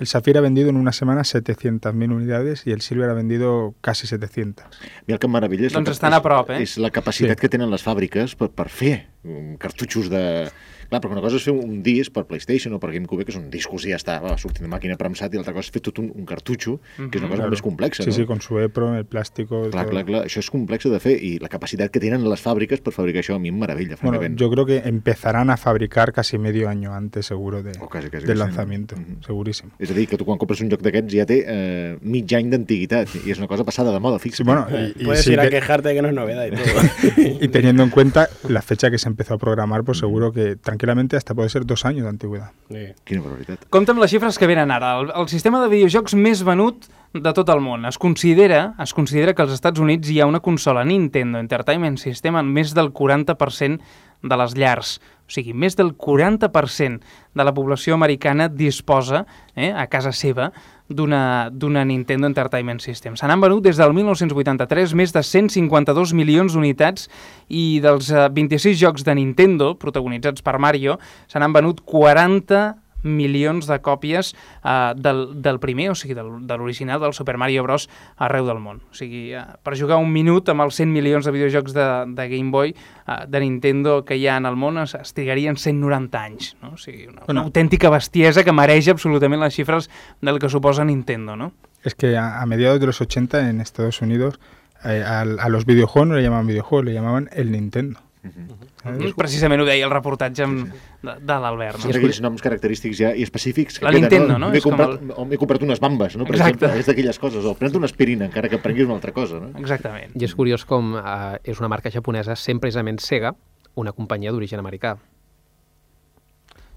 El Sapphire ha vendido en una semana 700.000 unidades y el Silver ha vendido casi 700. Mira que meravella és, Doncs la, estan a prop, eh? és la capacitat Sí. que tenen les fàbriques per, per fer um, cartutxos de... Clar, perquè una cosa és fer un disc per PlayStation o per GameCube, que són discos i ja està, va, sortint de màquina premsat, i l'altra cosa és fer tot un, un cartutxo, que és una cosa Claro. més complexa, Sí, no? sí, con su EPROM, el plástico. Clar, todo. clar, clar, això és complex de fer i la capacitat que tenen les fàbriques per fabricar això a mi em meravella, Bueno, francament. yo creo que empezarán a fabricar casi medio año antes, seguro, de, O quasi, quasi, del no? lanzamiento. Mhm. Segurísimo. És a dir, que tu quan compres un joc d'aquests ja té eh, mig any d'antiguitat i és una cosa passada de moda, fixa't. Sí, bueno, y, y Puedes sí ir a que- quejarte de que no es novedad y todo. y teniendo en cuenta la fecha que se empezó a programar, pues seguro que tranquilamente hasta puede ser dos años de antigüedad. Sí. Quina barbaritat. Compte amb les xifres que venen ara. El, el sistema de videojocs més venut de tot el món. Es considera, es considera que als Estats Units hi ha una consola Nintendo Entertainment System en més del 40% de les llars. O sigui, més del 40% de la població americana disposa, eh, a casa seva, d'una Nintendo Entertainment System. Se n'han venut des del 1983 més de 152 milions d'unitats i dels eh, 26 jocs de Nintendo protagonitzats per Mario se n'han venut 40 milions de còpies uh, del, del primer, o sigui, del, de l'original del Super Mario Bros. arreu del món. O sigui, uh, per jugar un minut amb els 100 milions de videojocs de, de Game Boy uh, de Nintendo que hi ha en el món es, es trigarien 190 anys. No? O sigui, una, una autèntica bestiesa que mereix absolutament les xifres del que suposa Nintendo, no? Es que a, a mediados de los 80 en Estados Unidos eh, al- a, los videojuegos no le llamaban videojuegos, le llamaban el Nintendo. Mm, Precisament ho deia el reportatge amb, de, de l'Albert. Són No? aquells noms característics ja i específics que La queden, Nintendo, no? M'he És com comprat, el- o m'he comprat unes bambes, no? Per Exacte. exemple, és d'aquelles coses. O pren una aspirina, encara que prenguis una altra cosa, no? Exactament. I és curiós com eh, és una marca japonesa sent precisament Sega, una companyia d'origen americà.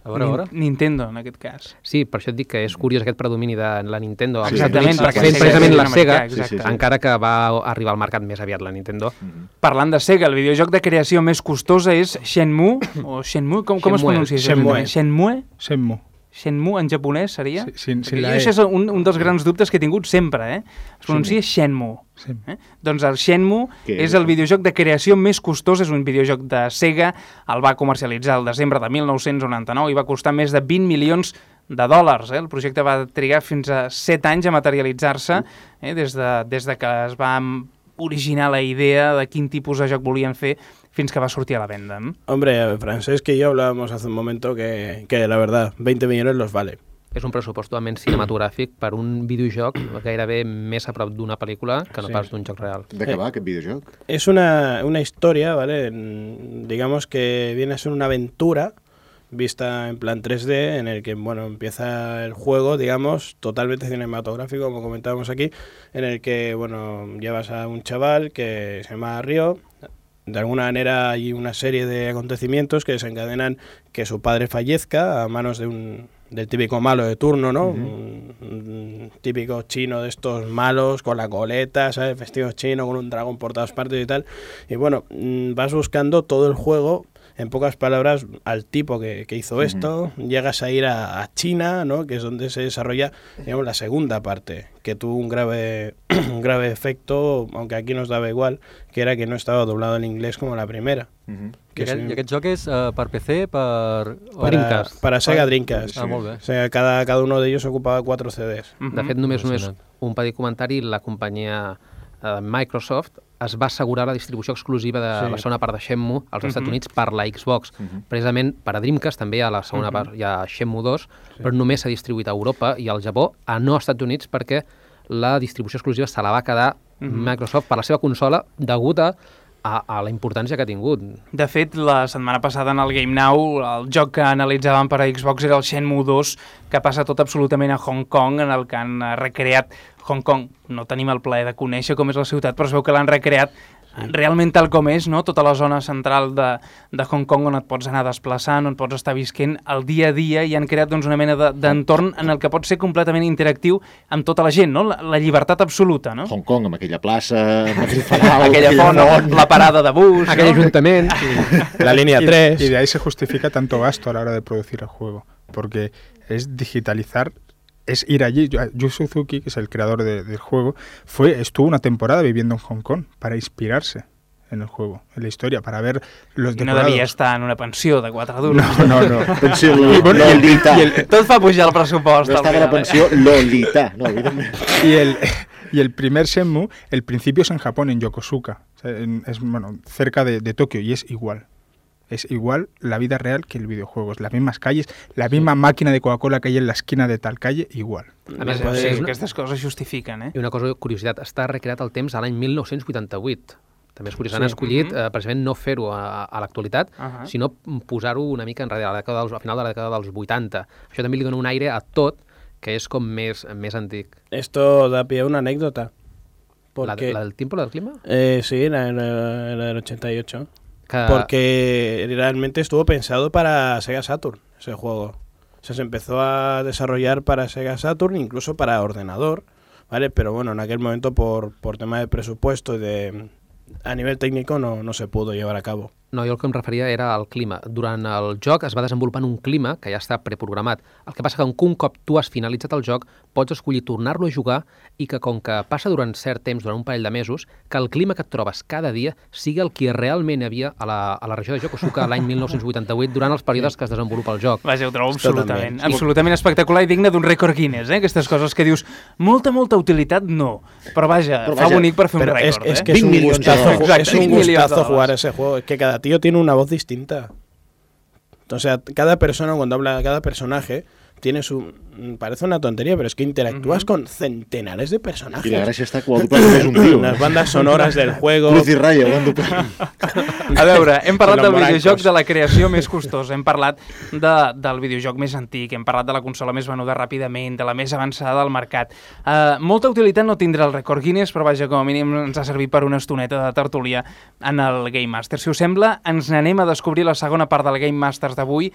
A veure, a veure. Nin- Nintendo, en aquest cas. Sí, per això et dic que és curiós aquest predomini de la Nintendo als Exactament, Units, perquè fent Sega precisament és la Sega. Sí, sí, sí. encara que va arribar al mercat més aviat la Nintendo. Parlant de Sega, el videojoc de creació més costosa és Shenmue, o Shenmue, com, com es Shenmue. pronuncia? això Shenmue. Shenmue? Shenmue. Shenmue en japonès seria? Sí, sin- Perquè sin la jo E. això és un, un dels grans dubtes que he tingut sempre, eh? Es pronuncia Shenmue. Sí. Eh? Doncs el Shenmue Què és el videojoc de creació més costós, és un videojoc de Sega, el va comercialitzar el desembre de 1999 i va costar més de 20 milions de dòlars. Eh? El projecte va trigar fins a 7 anys a materialitzar-se eh? des, de, des de que es va original la idea de quin tipus de joc volien fer fins que va sortir a la venda. mm? Hombre, Francesc y yo hablábamos hace un momento que, que la verdad, 20 millones los vale. És un pressupost totalment cinematogràfic per un videojoc gairebé més a prop d'una pel·lícula que no Sí. pas d'un joc real. De què va aquest videojoc? Es una, una historia, ¿vale? Digamos que viene a ser una aventura vista en plan 3D, en el que, bueno, empieza el juego, digamos, totalmente cinematográfico, como comentábamos aquí, en el que, bueno, llevas a un chaval que se llama Río, de alguna manera hay una serie de acontecimientos que desencadenan que su padre fallezca a manos de un del típico malo de turno, ¿no? un, un típico chino de estos malos con la coleta, ¿sabes? Vestido chino con un dragón por todas partes y tal. Y bueno, mm, vas buscando todo el juego en pocas palabras, al tipo que, que hizo esto, llegas a ir a, a China, ¿no? que es donde se desarrolla digamos, la segunda parte, que tuvo un grave, un grave efecto, aunque aquí nos daba igual, que era que no estaba doblado en inglés como la primera. Mhm. I Que aquest, sí. I aquest joc és uh, per PC, per... Dreamcast. para Sega Dreamcast. Ah, molt bé. O sea, cada, cada uno de ellos ocupaba cuatro CDs. De fet, només, només un petit comentari, la companyia eh, Microsoft es va assegurar la distribució exclusiva de Sí. la segona part de Shenmue als Estats Units per la Xbox. Precisament per a Dreamcast també ha la segona part, hi ha Shenmue 2, però només s'ha distribuït a Europa i al Japó, a no als Estats Units, perquè la distribució exclusiva se la va quedar Microsoft per la seva consola degut a, a, a la importància que ha tingut. De fet, la setmana passada en el Game Now, el joc que analitzàvem per a Xbox era el Shenmue 2, que passa tot absolutament a Hong Kong, en el que han eh, recreat Hong Kong. No tenim el plaer de conèixer com és la ciutat, però es veu que l'han recreat realment tal com és, no? tota la zona central de, de Hong Kong on et pots anar desplaçant, on pots estar visquent el dia a dia i han creat doncs, una mena de- d'entorn en el que pot ser completament interactiu amb tota la gent, no? la, la llibertat absoluta. No? Hong Kong, amb aquella plaça, amb aquell fanal... Aquella font, no? la parada de bus... Aquell no? ajuntament... La línea Y- 3. Y de ahí se justifica tanto gasto a la hora de producir el juego, porque es digitalizar, es ir allí. Yu Yu Suzuki, que es el creador de- del juego, fue estuvo una temporada viviendo en Hong Kong para inspirarse en el juego, en la historia, para ver los I no decorados. devia estar en una pensió de 4 duros. No, no, no. Pensió I, bueno, Lolita. i el- Tot fa pujar el pressupost. No al estava la final, eh? pensió Lolita. No, evidentment. y el, y el primer Shenmue, el principio es en Japón, en Yokosuka, en- es bueno, cerca de, de Tokio, y es igual. Es igual la vida real que el videojuego. Es las mismas calles, la misma máquina de Coca-Cola que hay en la esquina de tal calle, igual. A més, Sí, és una, aquestes coses justifiquen, eh? I una cosa, curiositat, està recreat al temps a l'any 1988. També és curiós, han Sí. escollit eh, precisament no fer-ho a, a l'actualitat, Ahà. sinó posar-ho una mica enrere, a la dècada dels, al final de la dècada dels 80. Això també li dona un aire a tot que és com més, més antic. Esto da pie a una anécdota. La, Porque, la del tiempo, la del clima? eh, sí, la, la- la del 88. Que, Porque realmente estuvo pensado para Sega Saturn, ese juego. O sea, se empezó a desarrollar para Sega Saturn, incluso para ordenador, ¿vale? Pero bueno, en aquel momento por, por tema de presupuesto y de... A nivel técnico no, no se pudo llevar a cabo. No, jo el que em referia era al clima. Durant el joc es va desenvolupant un clima que ja està preprogramat. El que passa que un cop tu has finalitzat el joc, pots escollir tornar-lo a jugar i que com que passa durant cert temps, durant un parell de mesos, que el clima que et trobes cada dia sigui el que realment hi havia a la, a la regió de Yokosuka l'any 1988 durant els períodes que es desenvolupa el joc. Vaja, ho trobo absolutament, absolutament espectacular i digne d'un rècord Guinness, eh? Aquestes coses que dius, molta, molta utilitat, no. Però vaja, Però fa vaja, bonic per fer un rècord, es eh? que es 20 un gustazo, es un 20 millones de gustazo jugar ese juego. Es que cada tío tiene una voz distinta. O sea, cada persona, cuando habla cada personaje, tiene su... Parece una tontería, pero es que interactúas con centenares de personajes. I la ho ha doblat només un tio. Las bandas sonoras del juego. Cruz i han doblat. A veure, hem parlat del morancos. videojoc de la creació més costosa, hem parlat de, del videojoc més antic, hem parlat de la consola més venuda ràpidament, de la més avançada del mercat. Uh, molta utilitat no tindrà el rècord Guinness, però vaja, com a mínim ens ha servit per una estoneta de tertúlia en el Game Master. Si us sembla, ens n'anem a descobrir la segona part del Game Masters d'avui,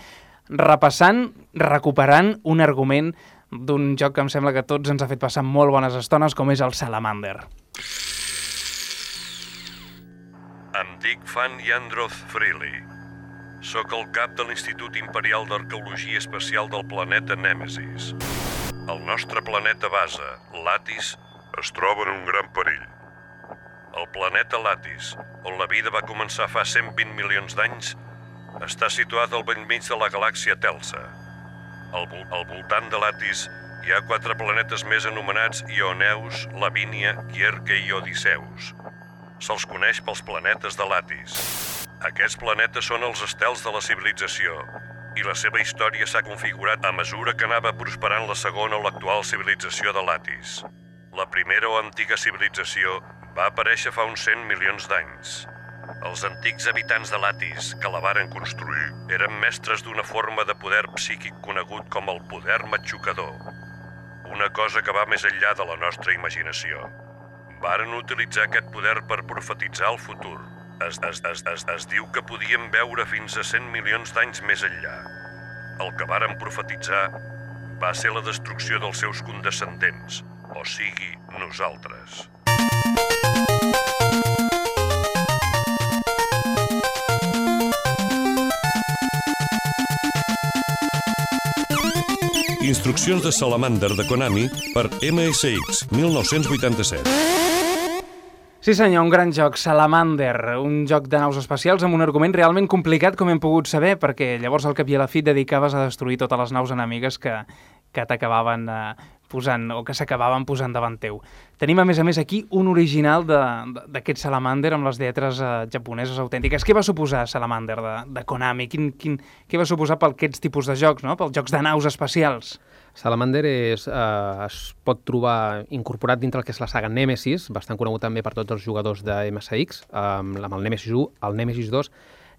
repassant, recuperant un argument d'un joc que em sembla que tots ens ha fet passar molt bones estones, com és el Salamander. Em dic Fan Yandroth Freely. Soc el cap de l'Institut Imperial d'Arqueologia Espacial del planeta Nèmesis. El nostre planeta base, Latis, es troba en un gran perill. El planeta Latis, on la vida va començar fa 120 milions d'anys, està situat al bell mig de la galàxia Telsa. Al, vol al voltant de Latis hi ha quatre planetes més anomenats Ioneus, Lavínia, Quierque i Odisseus. Se'ls coneix pels planetes de Latis. Aquests planetes són els estels de la civilització i la seva història s'ha configurat a mesura que anava prosperant la segona o l'actual civilització de Latis. La primera o antiga civilització va aparèixer fa uns 100 milions d'anys. Els antics habitants de Latis, que la varen construir, eren mestres d'una forma de poder psíquic conegut com el poder matxucador. Una cosa que va més enllà de la nostra imaginació. Varen utilitzar aquest poder per profetitzar el futur. Es, es, es, es, es diu que podien veure fins a 100 milions d'anys més enllà. El que varen profetitzar va ser la destrucció dels seus condescendents, o sigui, nosaltres. Instruccions de Salamander de Konami per MSX 1987. Sí senyor, un gran joc, Salamander, un joc de naus espacials amb un argument realment complicat, com hem pogut saber, perquè llavors al cap i a la fi dedicaves a destruir totes les naus enemigues que, que t'acabaven eh, posant, o que s'acabaven posant davant teu. Tenim, a més a més, aquí un original d'aquest Salamander amb les lletres eh, japoneses autèntiques. Què va suposar Salamander de, de Konami? Quin, quin, què va suposar per aquests tipus de jocs, no? pels jocs de naus espacials? Salamander és, eh, es pot trobar incorporat dintre el que és la saga Nemesis, bastant conegut també per tots els jugadors de MSX, amb, amb el Nemesis 1, el Nemesis 2,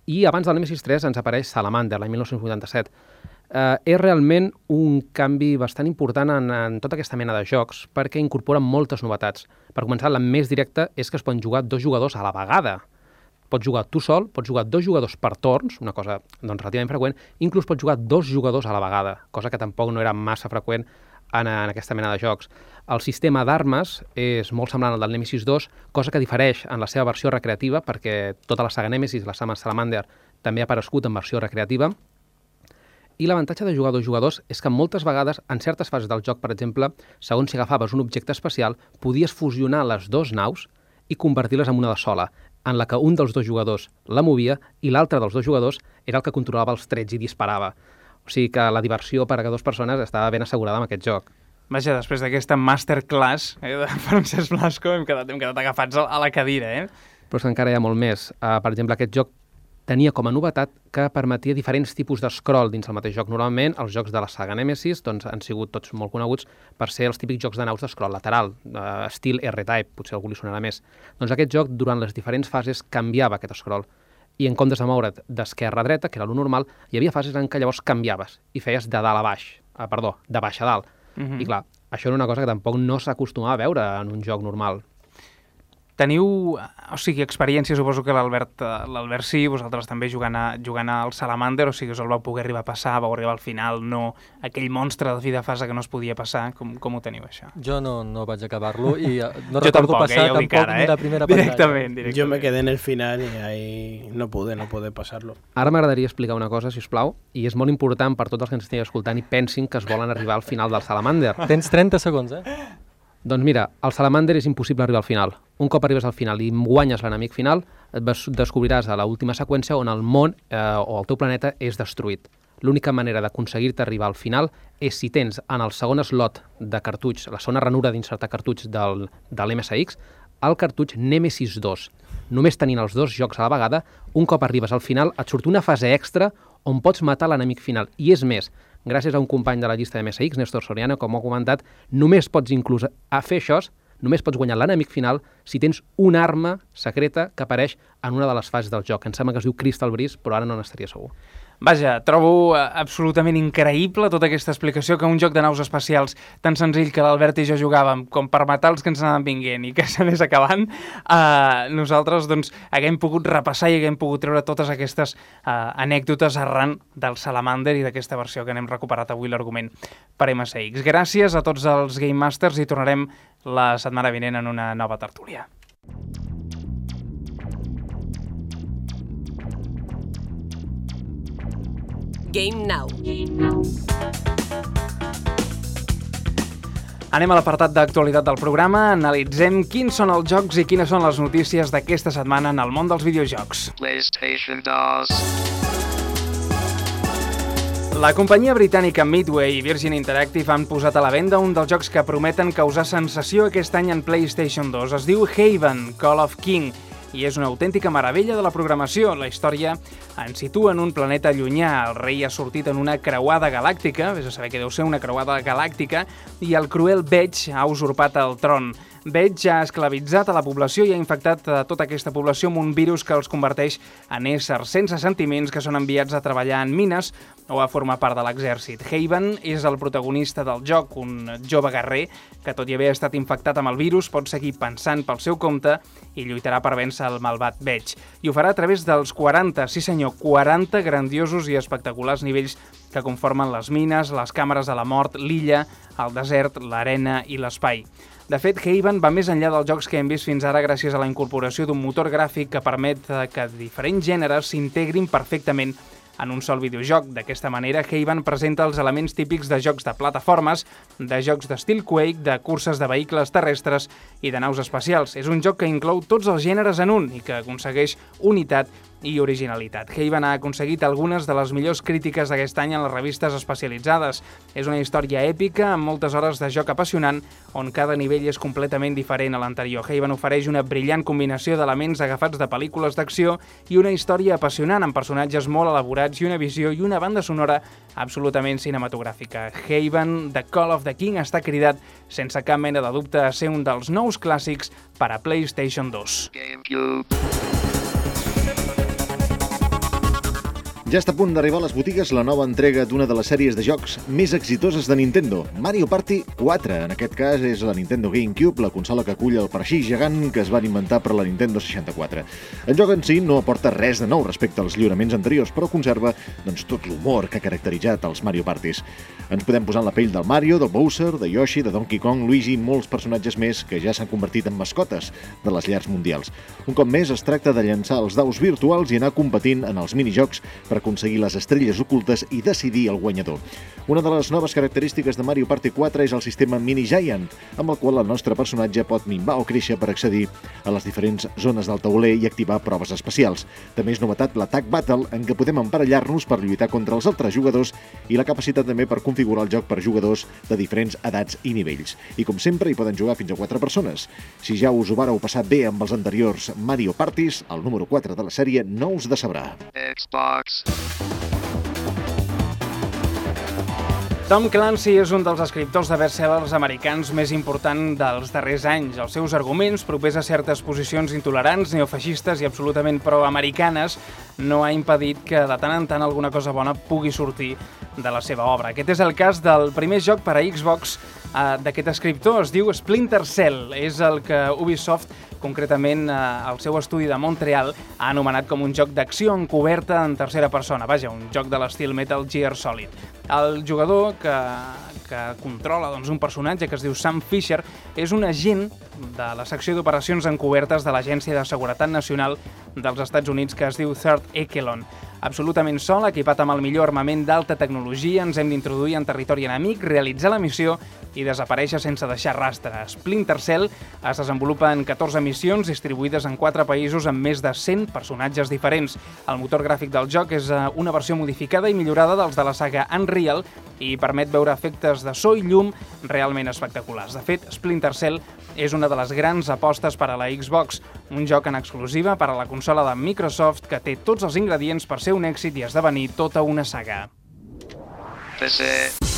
i abans del Nemesis 3 ens apareix Salamander, l'any 1987. Eh, és realment un canvi bastant important en, en tota aquesta mena de jocs perquè incorpora moltes novetats. Per començar, la més directa és que es poden jugar dos jugadors a la vegada. Pots jugar tu sol, pots jugar dos jugadors per torns, una cosa doncs, relativament freqüent, inclús pots jugar dos jugadors a la vegada, cosa que tampoc no era massa freqüent en, en aquesta mena de jocs. El sistema d'armes és molt semblant al del Nemesis 2, cosa que difereix en la seva versió recreativa, perquè tota la saga Nemesis, la saga Salamander, també ha aparegut en versió recreativa, i l'avantatge de jugar dos jugadors és que moltes vegades, en certes fases del joc, per exemple, segons si agafaves un objecte especial, podies fusionar les dues naus i convertir-les en una de sola, en la que un dels dos jugadors la movia i l'altre dels dos jugadors era el que controlava els trets i disparava. O sigui que la diversió per a dues persones estava ben assegurada amb aquest joc. Vaja, després d'aquesta masterclass eh, de Francesc Blasco hem quedat, hem quedat agafats a la cadira, eh? Però és que encara hi ha molt més. Uh, per exemple, aquest joc tenia com a novetat que permetia diferents tipus de scroll dins el mateix joc. Normalment, els jocs de la saga Nemesis doncs, han sigut tots molt coneguts per ser els típics jocs de naus de scroll lateral, eh, estil R-Type, potser algú li sonarà més. Doncs aquest joc, durant les diferents fases, canviava aquest scroll. I en comptes de moure't d'esquerra a dreta, que era lo normal, hi havia fases en què llavors canviaves i feies de dalt a baix, ah, perdó, de baix a dalt. Mhm. I clar, això era una cosa que tampoc no s'acostumava a veure en un joc normal. Teniu, o sigui, experiència, suposo que l'Albert eh, l'Albert sí, vosaltres també jugant, a, jugant al Salamander, o sigui, us el vau poder arribar a passar, vau arribar al final, no aquell monstre de fi de fase que no es podia passar, com, com ho teniu, això? Jo no, no vaig acabar-lo i eh, no Jo recordo tampoc, eh, passar ja ho dic tampoc ara, ni eh? la primera Directament, pantalla. directament. Yo me quedé en el final y ahí no pude, no pude pasarlo. Ara m'agradaria explicar una cosa, si us plau, i és molt important per tots els que ens estiguin escoltant i pensin que es volen arribar al final del Salamander. Tens 30 segons, eh? Doncs mira, al Salamander és impossible arribar al final. Un cop arribes al final i guanyes l'enemic final, et descobriràs a l'última seqüència on el món eh, o el teu planeta és destruït. L'única manera d'aconseguir-te arribar al final és si tens en el segon slot de cartutx, la segona ranura d'insertar cartutx del, de l'MSX, el cartutx Nemesis 2. Només tenint els dos jocs a la vegada, un cop arribes al final et surt una fase extra on pots matar l'enemic final. I és més, gràcies a un company de la llista de MSX, Néstor Soriano, com ho ha comentat, només pots inclús a fer això, només pots guanyar l'enemic final si tens una arma secreta que apareix en una de les fases del joc. Em sembla que es diu Crystal Breeze, però ara no n'estaria segur. Vaja, trobo eh, absolutament increïble tota aquesta explicació que un joc de naus espacials tan senzill que l'Albert i jo jugàvem com per matar els que ens anaven vinguent i que s'anés acabant, eh, nosaltres doncs, haguem pogut repassar i haguem pogut treure totes aquestes eh, anècdotes arran del Salamander i d'aquesta versió que n'hem recuperat avui l'argument per MSX. Gràcies a tots els Game Masters i tornarem la setmana vinent en una nova tertúlia. Game Now. Anem a l'apartat d'actualitat del programa, analitzem quins són els jocs i quines són les notícies d'aquesta setmana en el món dels videojocs. PlayStation DOS. La companyia britànica Midway i Virgin Interactive han posat a la venda un dels jocs que prometen causar sensació aquest any en PlayStation 2. Es diu Haven, Call of King. I és una autèntica meravella de la programació. La història ens situa en un planeta llunyà. El rei ha sortit en una creuada galàctica, vés a saber que deu ser una creuada galàctica, i el cruel Veig ha usurpat el tron. Veig ja ha esclavitzat a la població i ha infectat a tota aquesta població amb un virus que els converteix en éssers sense sentiments que són enviats a treballar en mines o a formar part de l'exèrcit. Haven és el protagonista del joc, un jove guerrer que, tot i haver estat infectat amb el virus, pot seguir pensant pel seu compte i lluitarà per vèncer el malvat Veig. I ho farà a través dels 40, sí senyor, 40 grandiosos i espectaculars nivells que conformen les mines, les càmeres de la mort, l'illa, el desert, l'arena i l'espai. De fet, Haven va més enllà dels jocs que hem vist fins ara gràcies a la incorporació d'un motor gràfic que permet que diferents gèneres s'integrin perfectament en un sol videojoc. D'aquesta manera, Haven presenta els elements típics de jocs de plataformes, de jocs d'estil Quake, de curses de vehicles terrestres i de naus espacials. És un joc que inclou tots els gèneres en un i que aconsegueix unitat i originalitat. Haven ha aconseguit algunes de les millors crítiques d'aquest any en les revistes especialitzades. És una història èpica amb moltes hores de joc apassionant on cada nivell és completament diferent a l'anterior. Haven ofereix una brillant combinació d'elements agafats de pel·lícules d'acció i una història apassionant amb personatges molt elaborats i una visió i una banda sonora absolutament cinematogràfica. Haven, The Call of the King, està cridat sense cap mena de dubte a ser un dels nous clàssics per a PlayStation 2. GameCube. Ja està a punt d'arribar a les botigues la nova entrega d'una de les sèries de jocs més exitoses de Nintendo, Mario Party 4. En aquest cas és la Nintendo GameCube, la consola que acull el parxís gegant que es van inventar per la Nintendo 64. El joc en si no aporta res de nou respecte als lliuraments anteriors, però conserva doncs, tot l'humor que ha caracteritzat els Mario Parties. Ens podem posar en la pell del Mario, del Bowser, de Yoshi, de Donkey Kong, Luigi i molts personatges més que ja s'han convertit en mascotes de les llars mundials. Un cop més, es tracta de llançar els daus virtuals i anar competint en els minijocs per aconseguir les estrelles ocultes i decidir el guanyador. Una de les noves característiques de Mario Party 4 és el sistema Mini Giant, amb el qual el nostre personatge pot minvar o créixer per accedir a les diferents zones del tauler i activar proves especials. També és novetat l'Attack Battle, en què podem emparellar-nos per lluitar contra els altres jugadors i la capacitat també per configurar el joc per jugadors de diferents edats i nivells. I com sempre, hi poden jugar fins a 4 persones. Si ja us ho vareu passar bé amb els anteriors Mario Parties, el número 4 de la sèrie no us decebrà. Xbox. Thank you. Tom Clancy és un dels escriptors de bestsellers americans més important dels darrers anys. Els seus arguments, propers a certes posicions intolerants, neofeixistes i absolutament proamericanes, no ha impedit que de tant en tant alguna cosa bona pugui sortir de la seva obra. Aquest és el cas del primer joc per a Xbox eh, d'aquest escriptor, es diu Splinter Cell. És el que Ubisoft concretament eh, el seu estudi de Montreal ha anomenat com un joc d'acció encoberta en tercera persona, vaja, un joc de l'estil Metal Gear Solid. El jugador que, que controla doncs, un personatge que es diu Sam Fisher és un agent de la secció d'operacions encobertes de l'Agència de Seguretat Nacional dels Estats Units que es diu Third Echelon. Absolutament sol, equipat amb el millor armament d'alta tecnologia, ens hem d'introduir en territori enemic, realitzar la missió i desaparèixer sense deixar rastre. Splinter Cell es desenvolupa en 14 missions distribuïdes en 4 països amb més de 100 personatges diferents. El motor gràfic del joc és eh, una versió modificada i millorada dels de la saga Unreal i permet veure efectes de so i llum realment espectaculars. De fet, Splinter Cell és una de les grans apostes per a la Xbox, un joc en exclusiva per a la consola de Microsoft que té tots els ingredients per ser un èxit i esdevenir tota una saga. PC.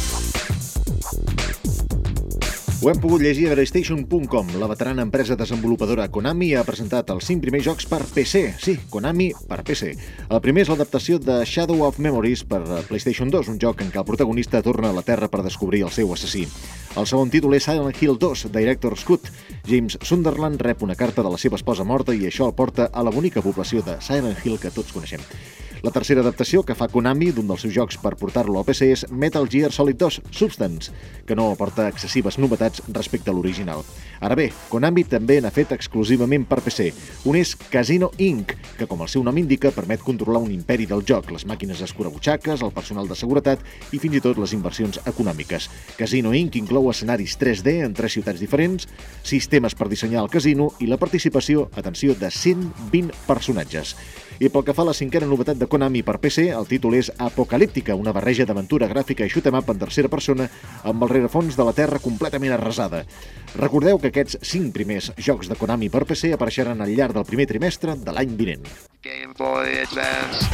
Ho hem pogut llegir a PlayStation.com. La veterana empresa desenvolupadora Konami ha presentat els 5 primers jocs per PC. Sí, Konami per PC. El primer és l'adaptació de Shadow of Memories per PlayStation 2, un joc en què el protagonista torna a la Terra per descobrir el seu assassí. El segon títol és Silent Hill 2, Director's Cut. James Sunderland rep una carta de la seva esposa morta i això el porta a la bonica població de Silent Hill que tots coneixem. La tercera adaptació que fa Konami d'un dels seus jocs per portar-lo al PC és Metal Gear Solid 2 Substance, que no aporta excessives novetats respecte a l'original. Ara bé, Konami també n'ha fet exclusivament per PC. Un és Casino Inc., que com el seu nom indica permet controlar un imperi del joc, les màquines escurabutxaques, el personal de seguretat i fins i tot les inversions econòmiques. Casino Inc. inclou escenaris 3D en tres ciutats diferents, sistemes per dissenyar el casino i la participació, atenció, de 120 personatges. I pel que fa a la cinquena novetat de Konami per PC, el títol és Apocalíptica, una barreja d'aventura gràfica i shoot 'em up en tercera persona amb el rerefons de la Terra completament arrasada. Recordeu que aquests cinc primers jocs de Konami per PC apareixeran al llarg del primer trimestre de l'any vinent. Game Boy Advance.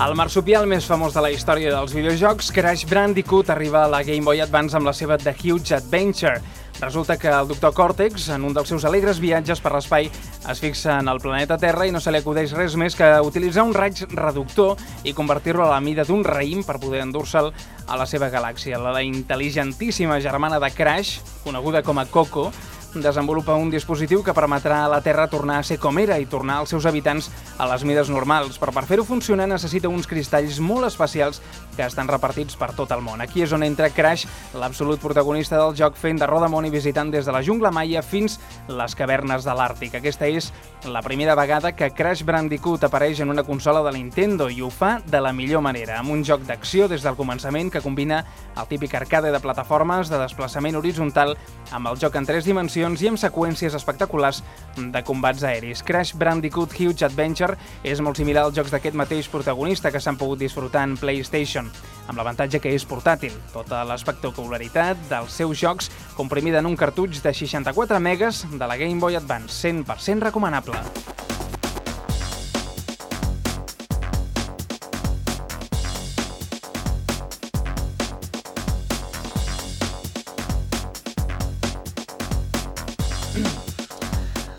El marsupial més famós de la història dels videojocs, Crash Bandicoot, arriba a la Game Boy Advance amb la seva The Huge Adventure. Resulta que el Dr. Cortex, en un dels seus alegres viatges per l'espai, es fixa en el planeta Terra i no se li acudeix res més que utilitzar un raig reductor i convertir-lo a la mida d'un raïm per poder endur-se'l a la seva galàxia. La intel·ligentíssima germana de Crash, coneguda com a Coco, desenvolupa un dispositiu que permetrà a la Terra tornar a ser com era i tornar als seus habitants a les mides normals. Però per fer-ho funcionar necessita uns cristalls molt especials que estan repartits per tot el món. Aquí és on entra Crash, l'absolut protagonista del joc, fent de Rodamont i visitant des de la jungla Maia fins les cavernes de l'Àrtic. Aquesta és la primera vegada que Crash Bandicoot apareix en una consola de Nintendo i ho fa de la millor manera, amb un joc d'acció des del començament que combina el típic arcade de plataformes de desplaçament horitzontal amb el joc en tres dimensions i amb seqüències espectaculars de combats aeris. Crash Bandicoot Huge Adventure és molt similar als jocs d'aquest mateix protagonista que s'han pogut disfrutar en PlayStation, amb l'avantatge que és portàtil. Tota l'espectacularitat dels seus jocs comprimida en un cartutx de 64 megas de la Game Boy Advance, 100% recomanable.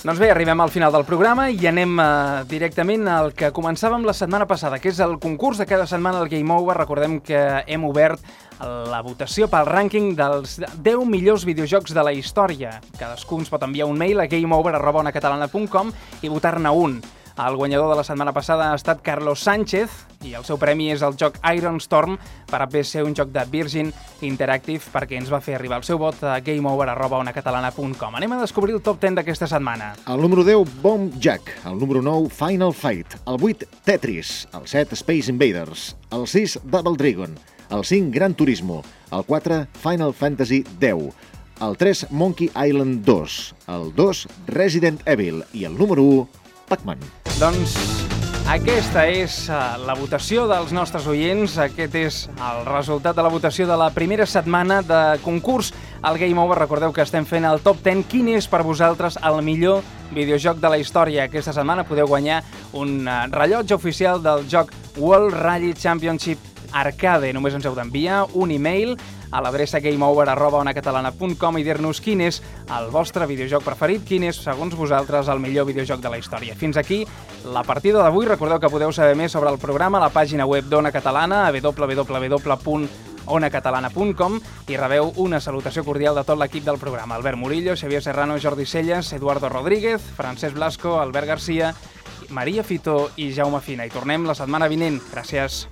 Doncs bé, arribem al final del programa i anem eh, directament al que començàvem la setmana passada, que és el concurs de cada setmana del Game Over. Recordem que hem obert la votació pel rànquing dels 10 millors videojocs de la història. Cadascú ens pot enviar un mail a gameover.onacatalana.com i votar-ne un. El guanyador de la setmana passada ha estat Carlos Sánchez i el seu premi és el joc Iron Storm per a PC, un joc de Virgin Interactive perquè ens va fer arribar el seu vot a gameover.onacatalana.com. Anem a descobrir el top 10 d'aquesta setmana. El número 10, Bomb Jack. El número 9, Final Fight. El 8, Tetris. El 7, Space Invaders. El 6, Double Dragon. El 5, Gran Turismo. El 4, Final Fantasy X. El 3, Monkey Island 2. El 2, Resident Evil. I el número 1, Pac-Man. Doncs aquesta és uh, la votació dels nostres oients. Aquest és el resultat de la votació de la primera setmana de concurs al Game Over. Recordeu que estem fent el top 10. Quin és per vosaltres el millor videojoc de la història? Aquesta setmana podeu guanyar un uh, rellotge oficial del joc World Rally Championship Arcade. Només ens heu d'enviar un e-mail a l'adreça gameover.onacatalana.com i dir-nos quin és el vostre videojoc preferit, quin és, segons vosaltres, el millor videojoc de la història. Fins aquí la partida d'avui. Recordeu que podeu saber més sobre el programa a la pàgina web d'Ona Catalana a www.onacatalana.com i rebeu una salutació cordial de tot l'equip del programa. Albert Murillo, Xavier Serrano, Jordi Celles, Eduardo Rodríguez, Francesc Blasco, Albert Garcia, Maria Fito i Jaume Fina. I tornem la setmana vinent. Gràcies.